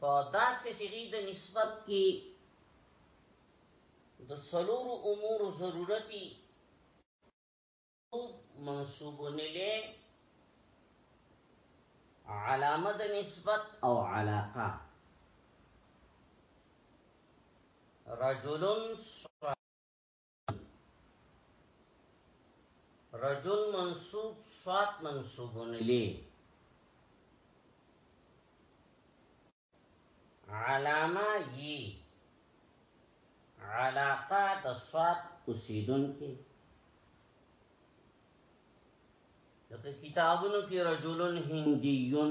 په داسې صيغه د نسبت کې د سلور امور ضرورتي منصوب نلې علامه د نسبت او علاقه رجل رجل منصوب صوت منصوب لی علامه یی علاقه د صوت اوسیدون کې دغه کتابونو کې رجلن هندیون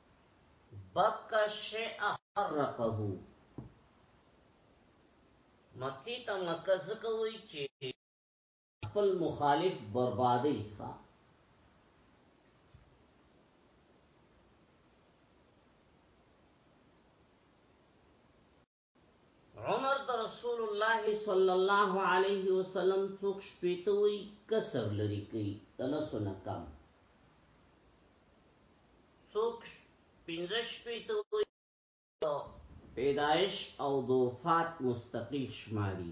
بک شیء حرکه مکی ته مکه ځکه وایي چې خپل مخالف بربادي ښه عمر د رسول الله صلی الله علیه وسلم څوک شپېته وی کسر لري کوي تلسو نه کم څوک پنځه شپېته وی پیدایش او د وفات مستقل شماري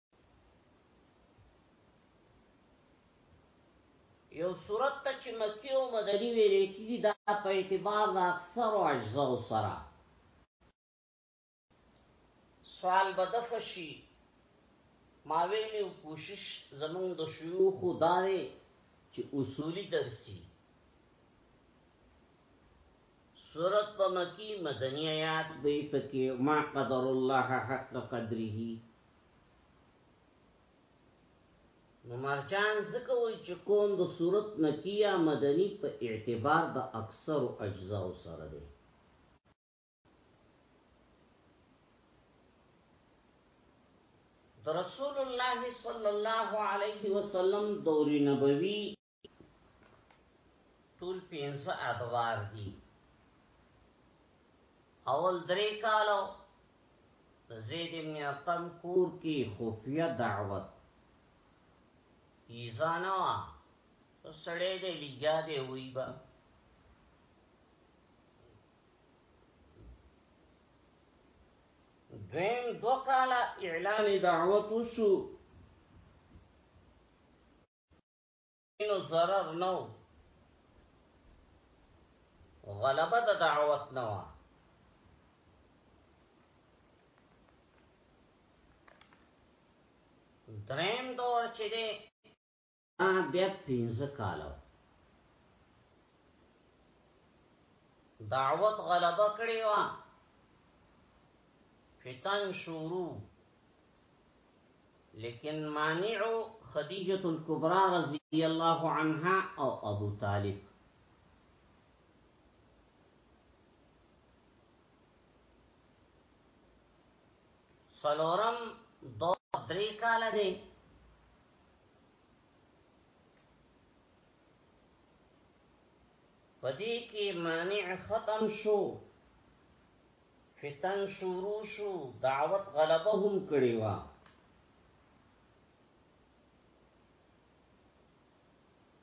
یو صورت ته چې مکی او مدنی ویل کیږي دا په اعتبار د اکثر او اجزا سره سوال بدفشي ما ویلو کوشش زمونږ د شيوخ داري چې اصولي درسي سورت په مکی مدنی آیات دی پکې ما قدر الله حق قدره نو مرجان ځکه وی چې کون د صورت مکی یا مدنی په اعتبار د اکثر اجزاء سره دی رسول الله صلی الله علیه وسلم دور نبوی ټول پینځه ادوار دي اول درې کالو زید ابن ارقم کور کې خفیه دعوت ایزانو سړې دې لګیا دې وی با دویم دو کالا اعلان دعوت وشو نو ضرر نو غلبه د دعوت نه و دریم دور چې دی بیا پنځه کالو دعوت غلبه کړی و فتن شروع لیکن مانع خدیجه الکبرى رضی الله عنها او ابو طالب سلورم دو درې کال دی پدې کې مانع ختم شو فتن شروع شو دعوت غلبه هم کړی و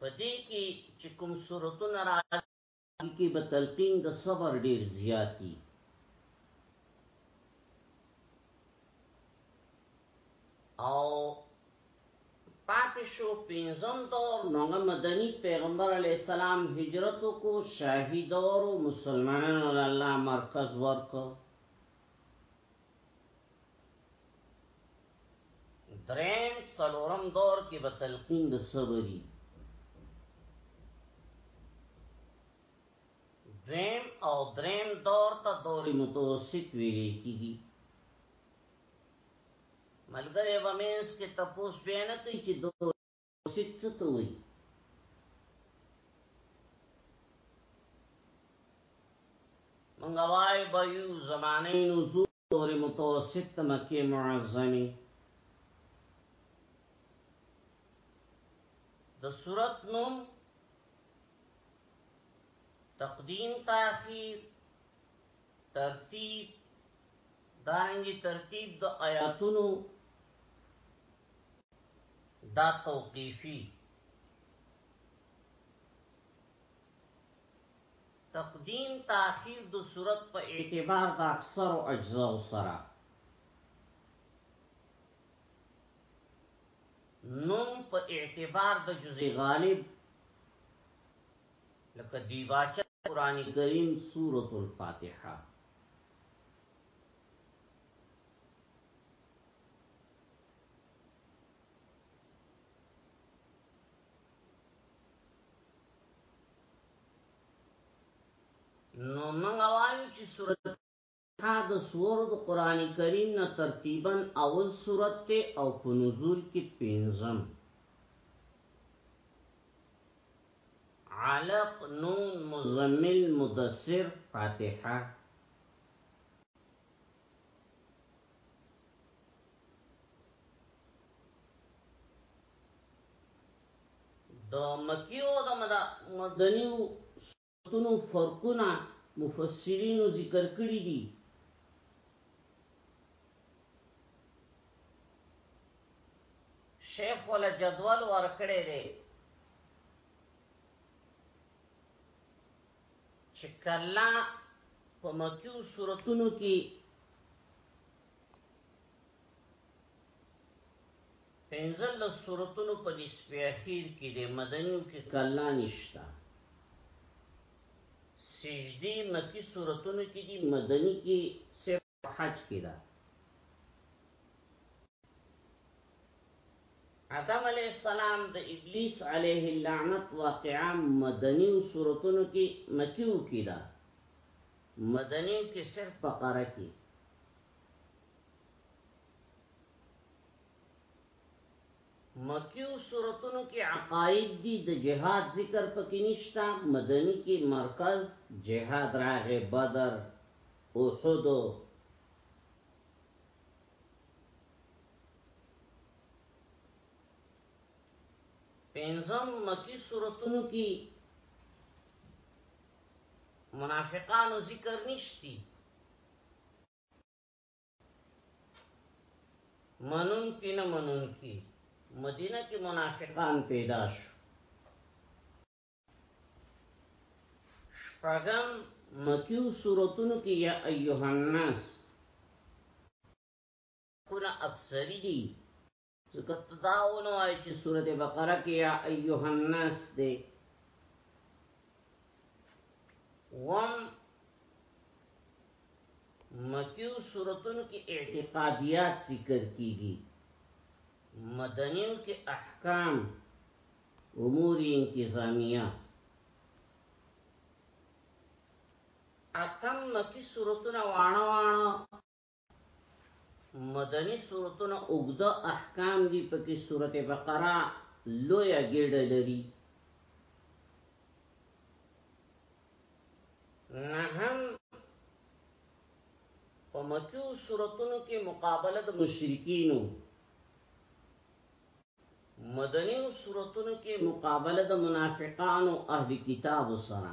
پدې کې چې کوم صورتونه راځي کې به تلقین د صبر ډیر زیاتی او پاتې شو پنځم دور نوغه مدنی پیغمبر علیه السلام هجرت کو شاهی دور مسلمانانو الله مرکز ورکو درین سلورم دور کې به تلقین د صبری درین او درین دور ته دور متوسط ویلې کیږي ملګری به مینس کې تپوس بیانه کوي چې دو سیت څه ته وایي منگا وائی بیو زمانی نزول دور متوسط مکی معظمی د صورت نوم تقدیم تاخیر ترتیب دارنګي ترتیب د آیاتونو دا توقیفی تقدیم تاخیر د صورت په اعتبار د اکثر او اجزا سره نوم په اعتبار د جزء غالب لکه دیباچه قرآن کریم سورة الفاتحه نو منگوائیو چی سورة دا د سورو د قرآن کریم نه ترتیباً اول سورت دی او په نزول کې پنځم. علق، نون، مزمل، مدثر، فاتحه. د مکیو د مدنیو پښتنو فرقونه مفسرینو ذکر کړی دی شیخ ولا جدول ورکړی دی چې کله په مکیو صورتونو کې پنځل سورتونو په نسب اخیر کې د مدنیو کې کلا نشتا سجدی مکی سورتونو کې دی مدنی کې صرف حج کې ده آدم علیہ السلام د ابلیس علیه اللعنت واقعا مدنی سورتونو کې مکیو کې ده مدنی کې صرف بقره کې مکیو صورتونو کې عقاید دي د جهاد ذکر پکې نشتا مدني کې مرکز جهاد راغې بدر احد پنځم مکی صورتونو کې منافقانو ذکر نشتی منون کی نه منون کی مدینه کې منافقان پیدا شو شپږم مکیو سورتونو کې یا ایوه الناس کونه اکثری دي ځکه تداونه وای چې سورته بقره کې یا ایه الناس دې وم مکیو سورتونو کې اعتقادیات ذکر کیږي مدنیو کې احکام امور انتظامیه اتم مکی سورتونه وانه وانه مدنی صورتونه اوګدا احکام دی پکې سورته بقره لوی ګډه لري نه هم په مکیو صورتونو کې مقابله د مشرکینو مدنی صورتونو کې مقابله د منافقانو اهل کتاب سره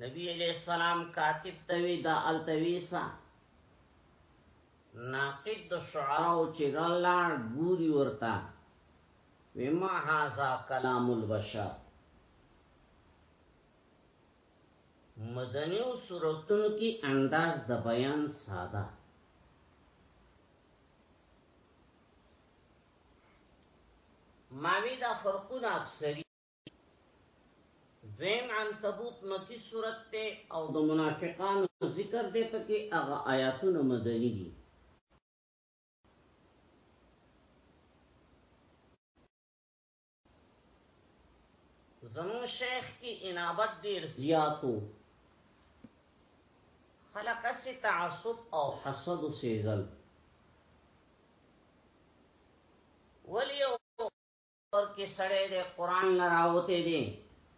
نبی علیہ السلام کاتب توی دا التویسا ناقد د شعراو چې لاړ ګوري ورته وما هاذا کلام البشر مدنیو صورتونو کې انداز د بیان ساده ماوی دا فرقونه اکثری دویم عنکبوت مکی صورت ته او د منافقانو ذکر دی پکې هغه آیاتونه مدني دي زمون شیخ کی انابت دیر زیاتو خلق اسی تعصب او حسد و سیزل ولی او اور کې سړې دې قران لراوته دي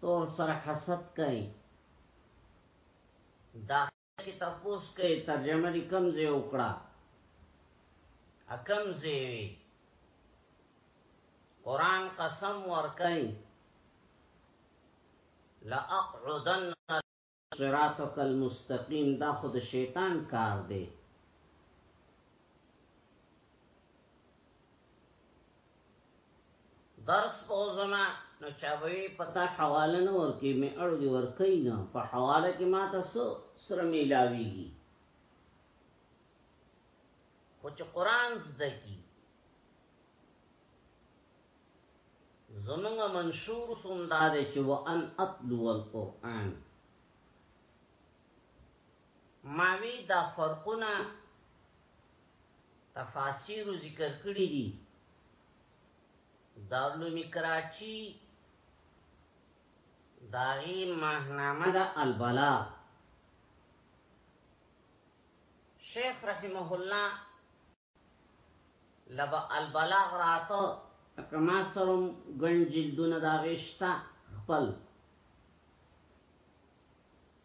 تور سره حسد کوي دا کې تاسو کې ترجمه دې کم زه وکړه حکم زه وی قران قسم ور کوي لا اقعدن صراطک المستقیم دا خو د شیطان کار دی. درس په زما نو چاوي پتا حواله نه ورکی می اړو دی ورکی نه په حواله کې ما تاسو سره میلاویږي خو چې قران زده کی زمونږ منشور سم دا دی چې وان اتلو القرآن ماوی دا فرقونه تفاسیر ذکر کړی دي دارلوم کراچی داغی ماهنامه دا البلا شیخ رحمه الله لبا البلاغ راتو اکما سرم گن جلدون دا غشتا خپل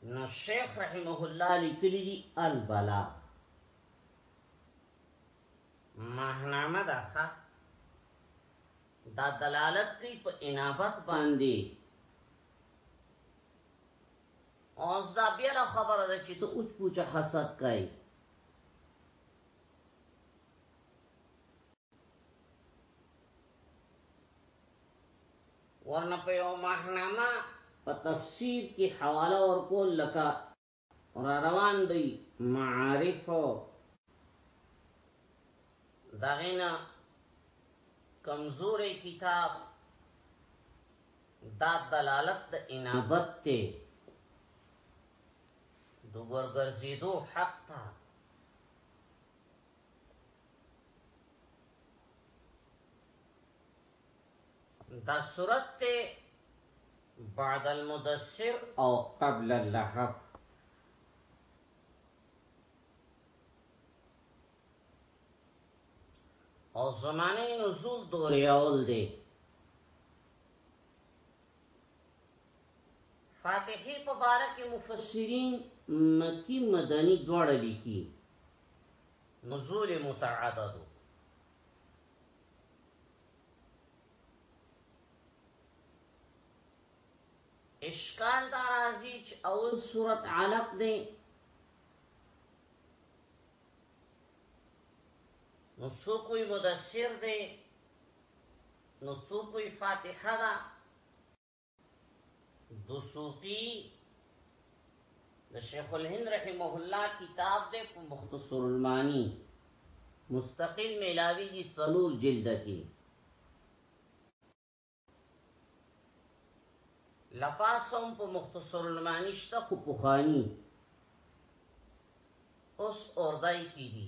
نو شیخ رحمه الله لیکلی دی البلاغ ماهنامه دا خا دا دلالت کوي په انابت باندې اوس دا بیا خبره ده چې ته اوچ پوچ حسد کوي ورنه په یو ماهنامه په تفسیر کې حواله ورکول لکه را روان دی معارف دغینا کمزورې کتاب دا دلالت د انابت ته دوګر ګرځیدو حق ته دا صورت تے بعد المدثر او قبل اللحف او زمانه نزول دوری اول دی فاتحه په باره کې مفسرین مکی مدنی دواړه لیکي نزول متعدد اشکال دا راځي چې اول صورت علق دی نو څوک وي مدثر دی نو څوک وي فاتحه ده دسوقی د شیخ الهند رحمه الله کتاب دې په مختصر المانی مستقل ملاوی دي سلور جلد کې لپاسم په مختصر المانی شته خو پوخانی اوس اوردای کی دي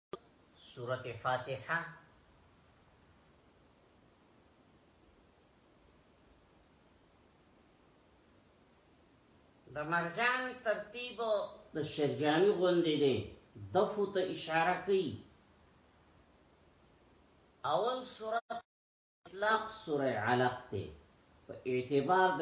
سورة فاتحة د مرجان ترتیب د شرجانی غوندې دی دفو ته اشاره کوي اول سورة اطلاق سورة علق دی په اعتبار د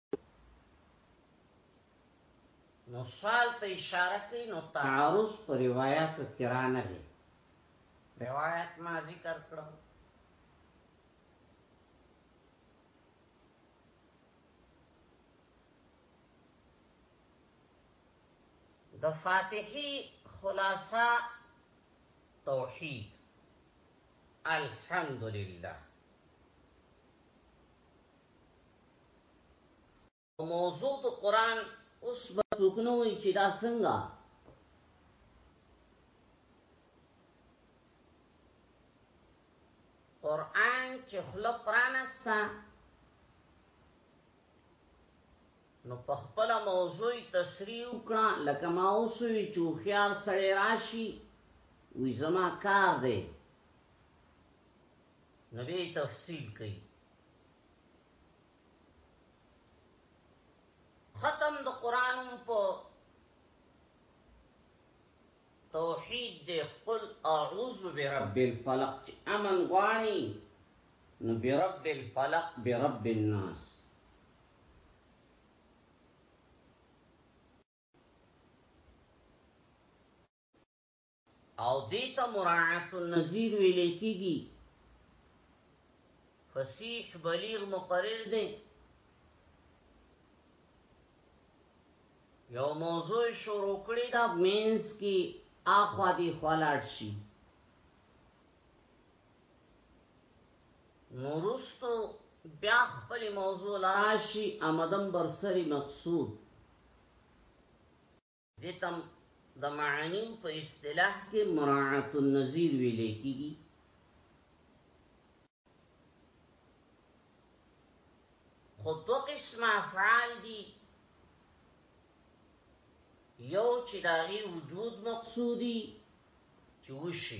نو سوال ته اشاره کوي نو تعارض په روایت کې را نه دی روایت ما ذکر کړو د فاتحی خلاصه توحید الحمدلله موضوع د قران اوس به وګنوي چې دا څنګه قران چې خپل پرانستا نو په خپل موضوع تشریح وکړه لکه ما اوسوي چې خيار سره راشي وي زما کار دی نبی تفصیل کوي ختم د قران په توحید دی قل اعوذ برب الفلق چې امن غواړي نو برب الفلق برب الناس او دیتا مراعات النظیر ویلې کیږي فصیح بلیغ مقرر دی یو موضوع شروع کړی دا مینس کی اخوا دی خلاړ شي نورستو بیا خپل موضوع لراشي آمدم برسری مقصود دیتم د معانی په اصطلاح کې مراعات النظیر ویل کیږي خو دو قسم افعال دي یو چې داغي وجود مقصودی چې وشي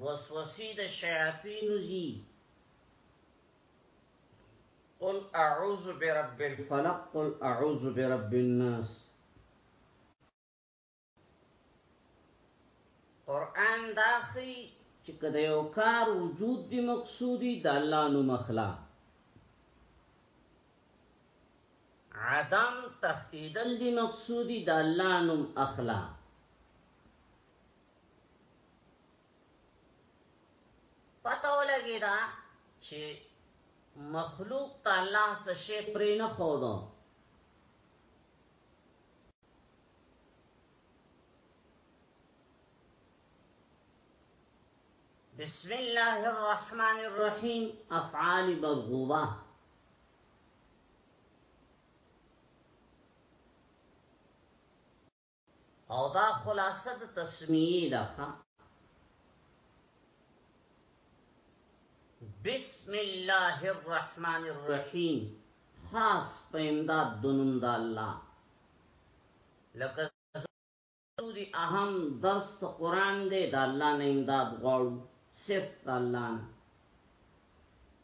وسوسې د شیاطین دي قل اعوذ برب الفلق قل اعوذ برب الناس قران داخی چې کده یو کار وجود دی مقصودی د الله نو مخلا عدم تخیدل دی مقصودی د الله نو اخلا پتو لګی دا چې مخلوق ته الله څه شي پرې نه خودو بسم الله الرحمن الرحيم افعال مرغوبه او دا خلاصه د تسمیه ده بسم الله الرحمن الرحیم خاص په امداد د نوم د الله لکه سوري اهم درس ته قران دی د الله نه امداد غواړو صرف د الله نه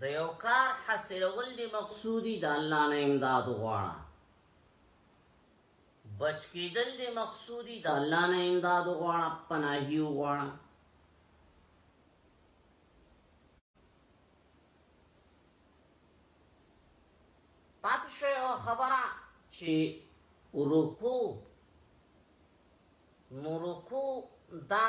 د یو کار حاصلول دی مقصودی د الله نه امداد غواړه بچ کېدل دی مقصودی د الله نه امداد غواړه پناهي غواړه پاتې شوی او خبره چې ورکو نورکو دا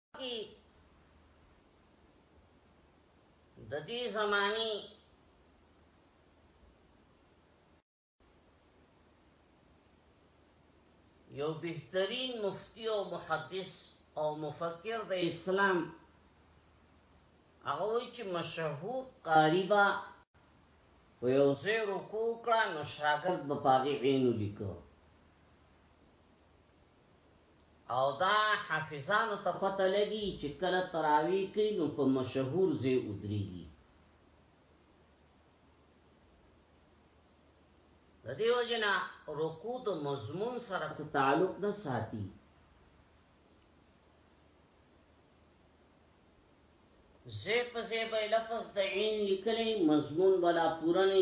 کی د دې زمانی یو بهترین مفتی او محدث او مفکر د اسلام هغه وی چې مشهور قاری با و یو ځای رکوع کړه نو شاګرد به پاغي عین لیکو او دا حافظانو ته پته لګي چې کله تراوی کوي نو په مشهور ځای ودرېږي د دیو جنا رکوع د مضمون سره څه تعلق نه ساتي زیب زیب لفظ د عین لیکلی مضمون بلا پورا نه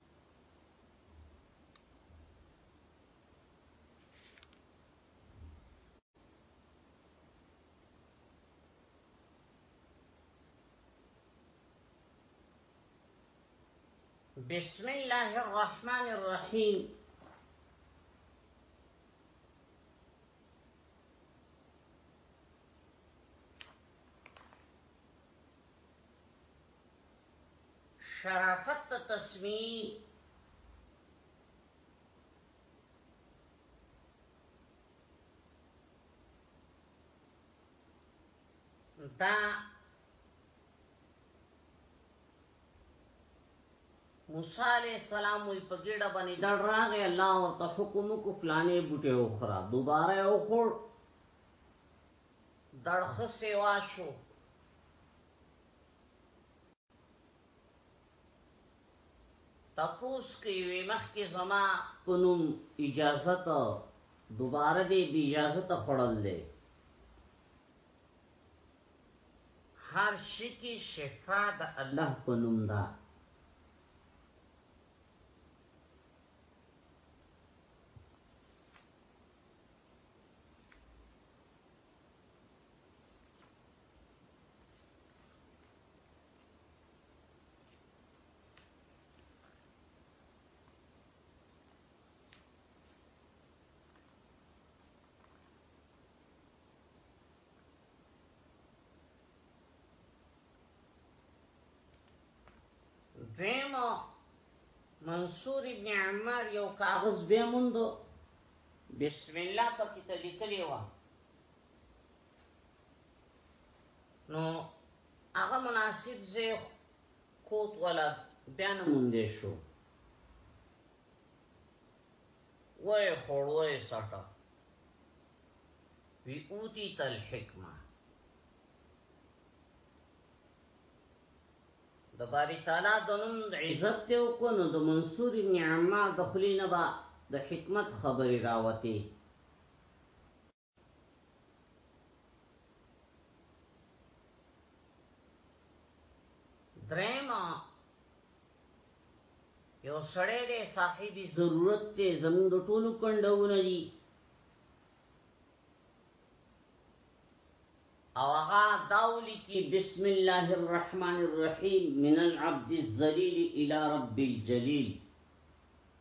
بسم الله الرحمن الرحيم شرافت ته تسمیه دا موسی علیہ السلام وی په ګډه باندې دړ راغی الله ورته حکم کو فلانه بوټه اوخرا دوباره اوخور دړخ سیوا شو تپوس کې وی مخ کې زما پنوم اجازه ته دوباره دې بی اجازه ته خړل لې هر شي کې شفا د الله پنوم ده دویمو منصور ابن عمار یو کاغذ به موندو بسم الله پکې ته لیکلی و نو هغه مناسب ځای کوت ولا بیا نه مونږه شو وای خوړوي ساټه وی اوتی تل حکمه د باری تعالی د نوم عزت ته وکونو د منصور ابن عمار د خلینه با د حکمت خبري راوتی درېم یو سړی دی صاحب ضرورت دی زموږ د ټولو کندونه دي او هغه داولی کی بسم الله الرحمن الرحیم من العبد الذلیل الى رب الجلیل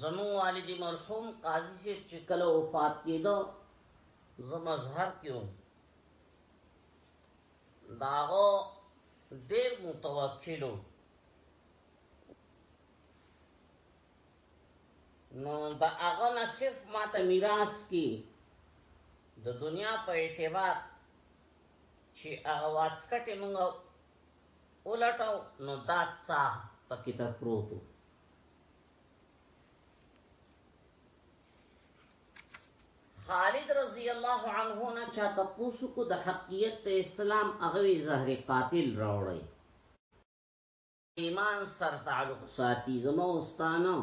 زمو والد مرحوم قاضی سے چکل وفات کیدو زمظهر کیو داغو دیر متوکلو نو دا هغه نه صرف ماته میراث کی د دنیا په اعتبار چې هغه واسکټه موږ ولټو نو دا څا پکې ته پروتو خالد رضی الله عنه نه چا تاسو کو د حقیقت ته اسلام اغوی زهر قاتل راوړی ایمان سر تعلق ساتي زمو استانو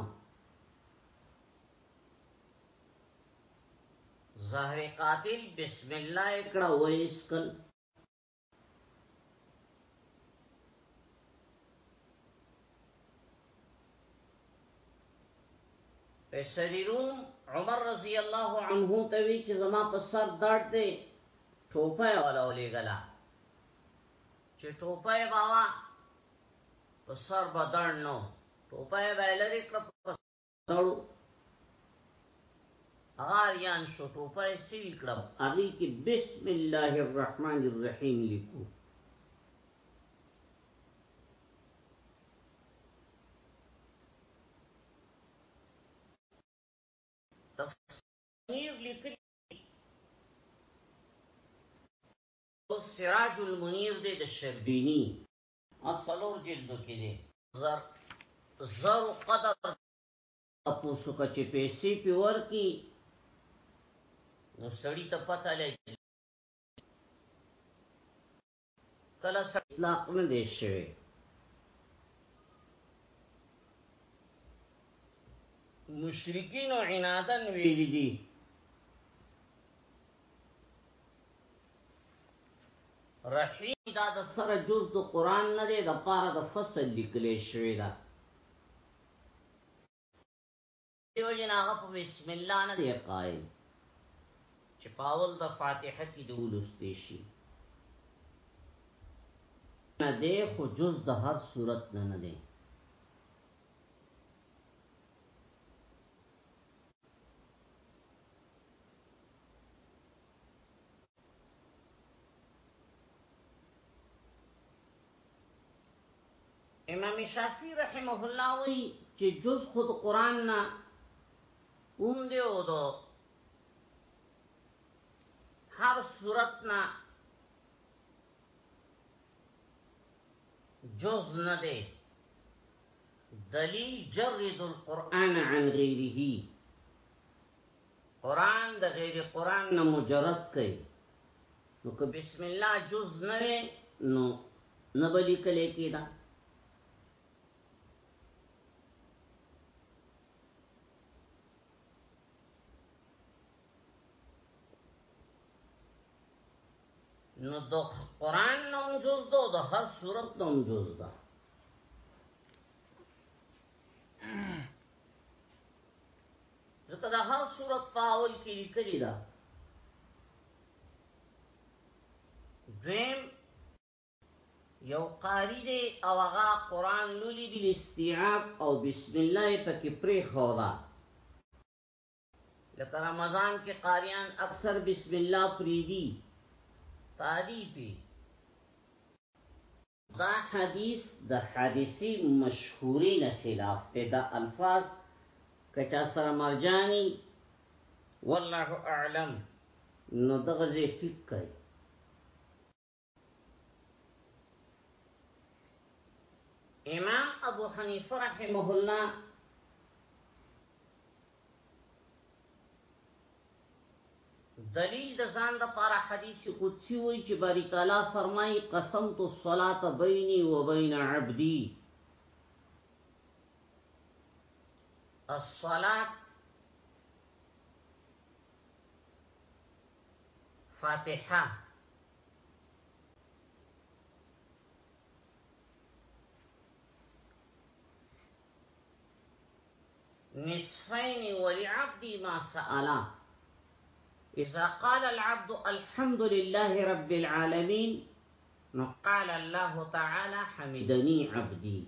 زهر قاتل بسم الله کړه وېسکل په سریروم عمر رضی الله عنه ته وی چې زما په سر درد دی ټوپه ولا ولېګلا چې ټوپه بابا په سر بدن نو ټوپه به لری کړ تړو غاریان شو ټوپای سوي کړو هغه کې بسم الله الرحمن الرحیم لیکو تفسیر لیکلی او سراج المنیر دې د شربینی څلور جلدو کې دی زر زر قدر تاسو که چې پیسې په ورکی نو سړی ته پته لګي کله سړی اطلاق نه دی شوی مشرکین عنادن ویلی دی رحیم دا د سره جز د قران نه دی د پاره د فصل لیکلې شوی دا یو جنا غف بسم الله نه دی قائل چې پاول د فاتحه کې د ولستې شي نه دی خو جز د هر صورت نه نه دی امام شافعی رحمه الله وی چې جز خود قران نه اوم دی او دو هر صورت نه جز نه دی دلیل جرد القرآن عن غیره قرآن د غیر قرآن نه مجرد کئی نو که بسم الله جز نوی نو نبلی کلی کی دا نو د قران نوم جز ده د هر صورت نوم جز ده ځکه د هر صورت په اول کې لیکلي ده دویم یو قاری دی او هغه قران لولي بل استیعاب او بسم الله پکې پرې خودا لکه رمضان کې قاریان اکثر بسم الله پریدي تعریفي دا حدیث د حادثي مشهوري نه خلاف دی دا الفاظ کچا سره مرجانی والله اعلم نو دغه زی ټیک کړي امام ابو حنیفه رحمه الله دلیل د ځان د پاره حدیث قدسی وی چې باری تعالی فرمایي قسمت الصلاه بیني و بین عبدي الصلاه فاتحه نصفين ولعبدي ما سأله إذا قال العبد الحمد لله رب العالمين نقال الله تعالى حمدني عبدي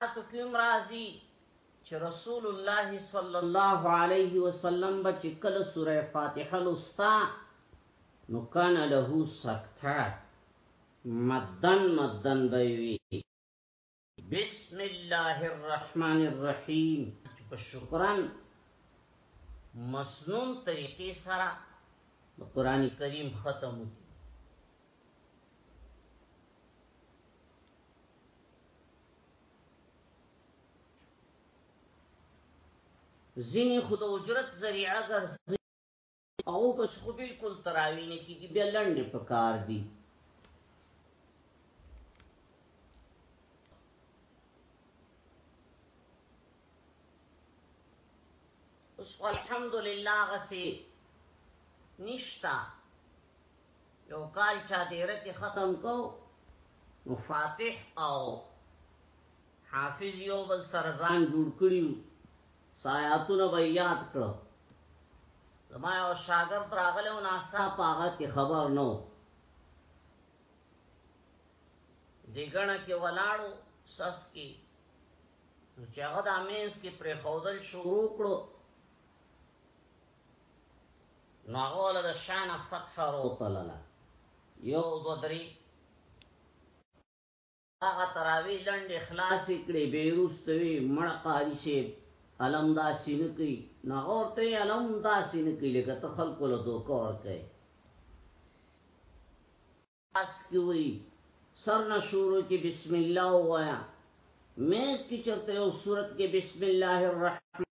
حق نوم راځي چې رسول الله صلی الله علیه وسلم به چې کله سوره فاتحه لوستا نو کان له سکتا مدن مدن بيوي بسم الله الرحمن الرحیم په شکران مسنون طریقې سره قرآن کریم ختم کی زینی خود اجرت ذریعه ګرځي او بس خو بالکل تراوی نه کیږي بیا لنډې پکار دي اوس الحمدلله غسي نشتا یو کال چا دیره کې ختم کو نو فاتح او حافظ یو بل سره ځان جوړ کړیو سایاتونه به یاد کړو زما یو شاګرد راغلی او ناسا په هغه کې خبر نه و دګڼه کې ولاړو صف کې نو چې هغه د امیز کې پرې خودل شروع کړو ناغول د شان فتح روتللا یو دو دری هغه تراوی لند اخلاص کړي بیرستوي مړ قاری شي علم داسې نه کوي نه اورته علم داسې نه کوي لکه ته خلکو له دوکه ور کوي اس کی وی سر نه شروع کی بسم الله وایا میز کی چرته یو صورت کې بسم الله الرحمن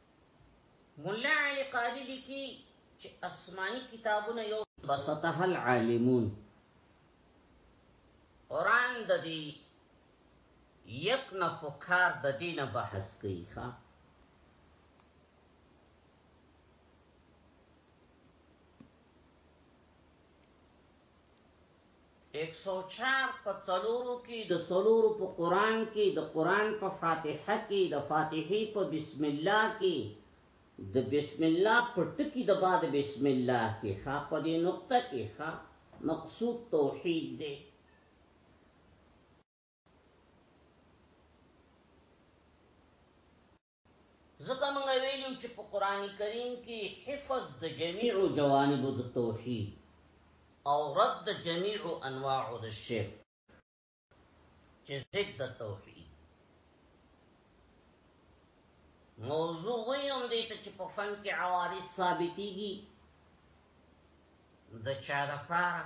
مولا علی قاری لیکي چې آسماني کتابونه یو بسطه العالمون قران د دې یک نه فکر د دین بحث کوي ښا 104 په څلورو کې د څلورو په قران کې د قران په فاتحه کې د فاتحې په بسم الله کې د بسم الله په ټکی د بعد بسم الله کې ښا په دې نقطه کې ښا مقصود توحید دی ځکه موږ ویلو چې په قران کریم کې حفظ د جميع جوانب د توحید او رد د جميع انواع د شرک چې ضد د توحید موضوع ویم دې ته چې په فن کې عوارض ثابتېږي د چا د پاره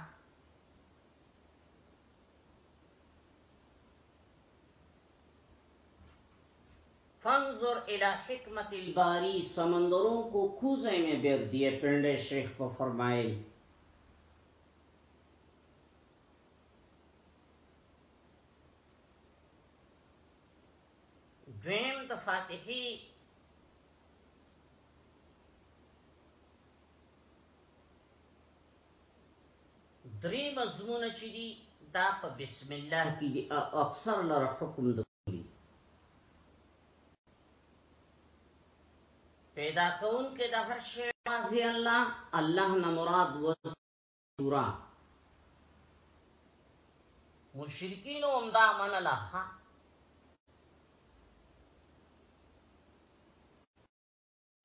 فانظر الى حکمت الباری سمندروں کو کوزے میں بیر دیے پنڈے شیخ کو فرمائے دویم د فاتحی درې مضمونه چې دي دا په بسم الله کې دي او اکثر لره حکم د کلی پیدا کون کې د هر شی مازی الله الله نه مراد و سورا مشرکین هم دا منله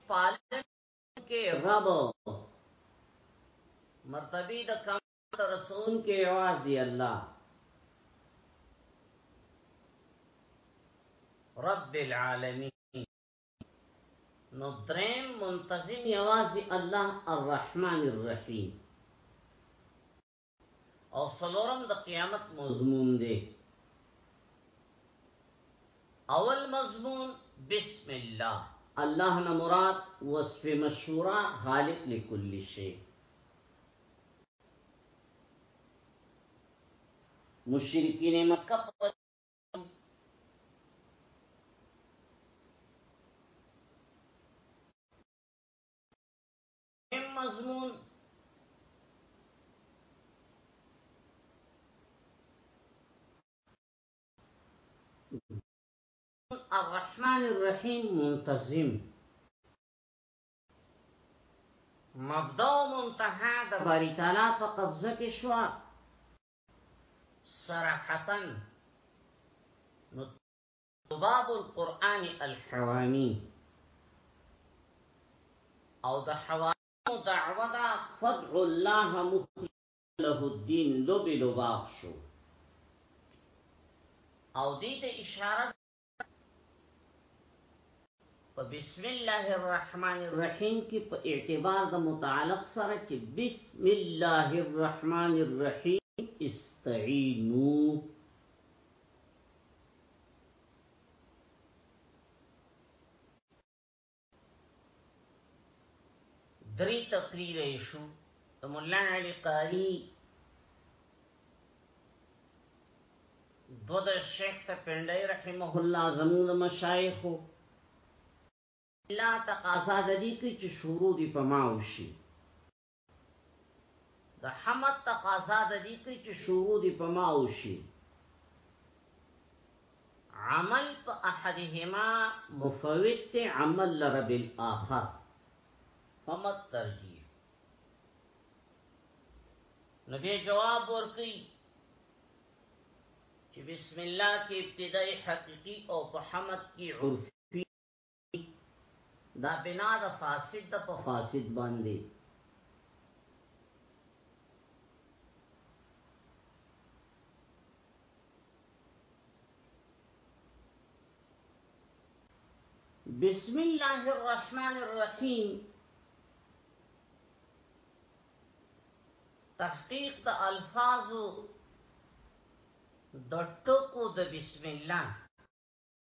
پالن کې رب مرتبه د کمال رسون کې یوازې الله رب العالمین نو درم منتظم یوازې الله الرحمن الرحیم او سلورم د قیامت مضمون دی اول مضمون بسم الله الله نه مراد وصف مشورا خالق لكل شی مشرکین مکه دویم مضمون الرحمن الرحیم منتظم مبدا و منتها د باری تعالی په قبضه کې شو صراحتن نو باب القرآن الحوامي او د حوامي دعوه دا فدع الله مخلص له الدين لبي لباب شو او دې ته اشاره په بسم الله الرحمن الرحیم کې په اعتبار د متعلق سره چې بسم الله الرحمن الرحیم استعینوا درې تقریر یې شو د مولا علي قاری دو د شیخ ته پندای رحمه الله زموږ مشایخو لا تقاضا د دې کې چې شروع دی په ما وشي د حمد تقاضا د دې کوي چې شروع دي په ما وشي عمل په احدهما مفوت ته عمل لرب الاخر فمت ترجیح نبی جواب ورکړي چې بسم الله کې ابتدای حقيقي او په حمد کې عرفي دا بنا د فاسد د په فاسد باندې بسم الله الرحمن الرحیم تحقیق د الفاظو د ټکو د بسم الله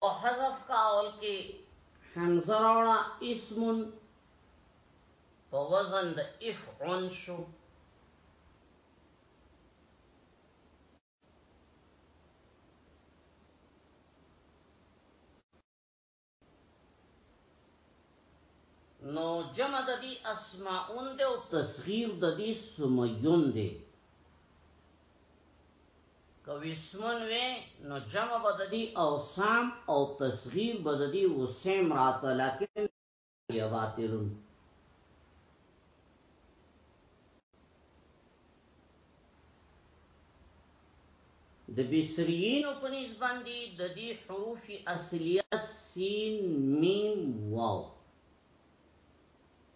په حذف کول کې حمزه راوړه اسم په وزن د افعن شو نو جمع د دې اسماءون دی او تصغیر د دې سمیون دی کویسمن وی نو جمع بددی او سام او تصغیر بددی و سیم راتا لیکن یا باطلون د بصریین په نسبت دي د دې حروف اصليه سین میم واو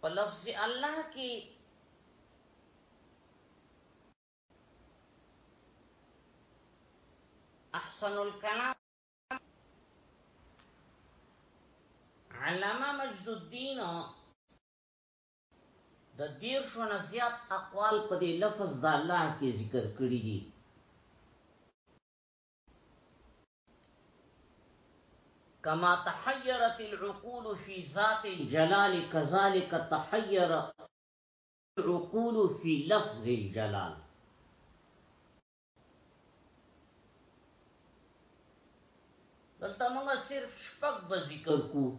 په لفظ الله کې احسن الكلام علامه مجد الدین د دیر شو نه زیات اقوال په دې لفظ د الله کې ذکر کړی دي كما تحيرت العقول في ذات الجلال كذلك تحيرت العقول في لفظ الجلال دلتا مما صرف شپږ به کو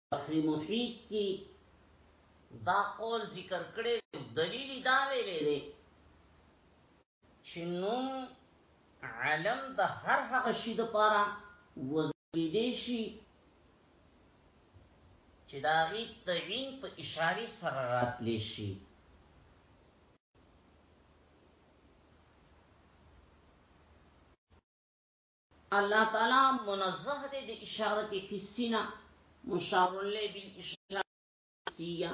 بحر محیط کی دا قول ذکر کړي دلیل دا ویلې دی چې نوم علم د هر هغه شي د پاره وزیدې شي چې دا غي تعین په اشاره سره راتلی شي الله تعالی منزه دی د اشارت فسینا مشار له بی اشارت سیا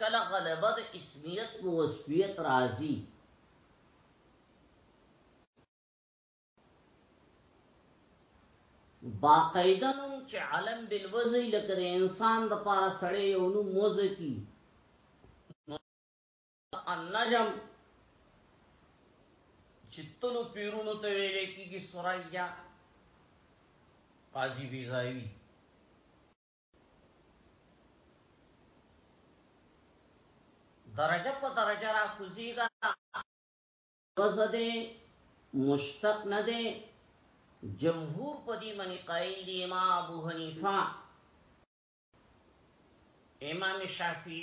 کله غلبه د اسمیت په وسپیت راځي باقاعده نوم چې علم بالوزي لکه د انسان د پاره سړی یو نوم وزکی النجم چې تلو پیرونو ته ویل کېږي سوریا قاضي بیزاوی درجه په درجه را کوزی دا پس دې مشتق نه دې جمهور په دې منی قائل دی امام ابو حنیفه امام شافعی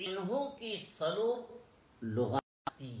انہو کی سلو لغاتی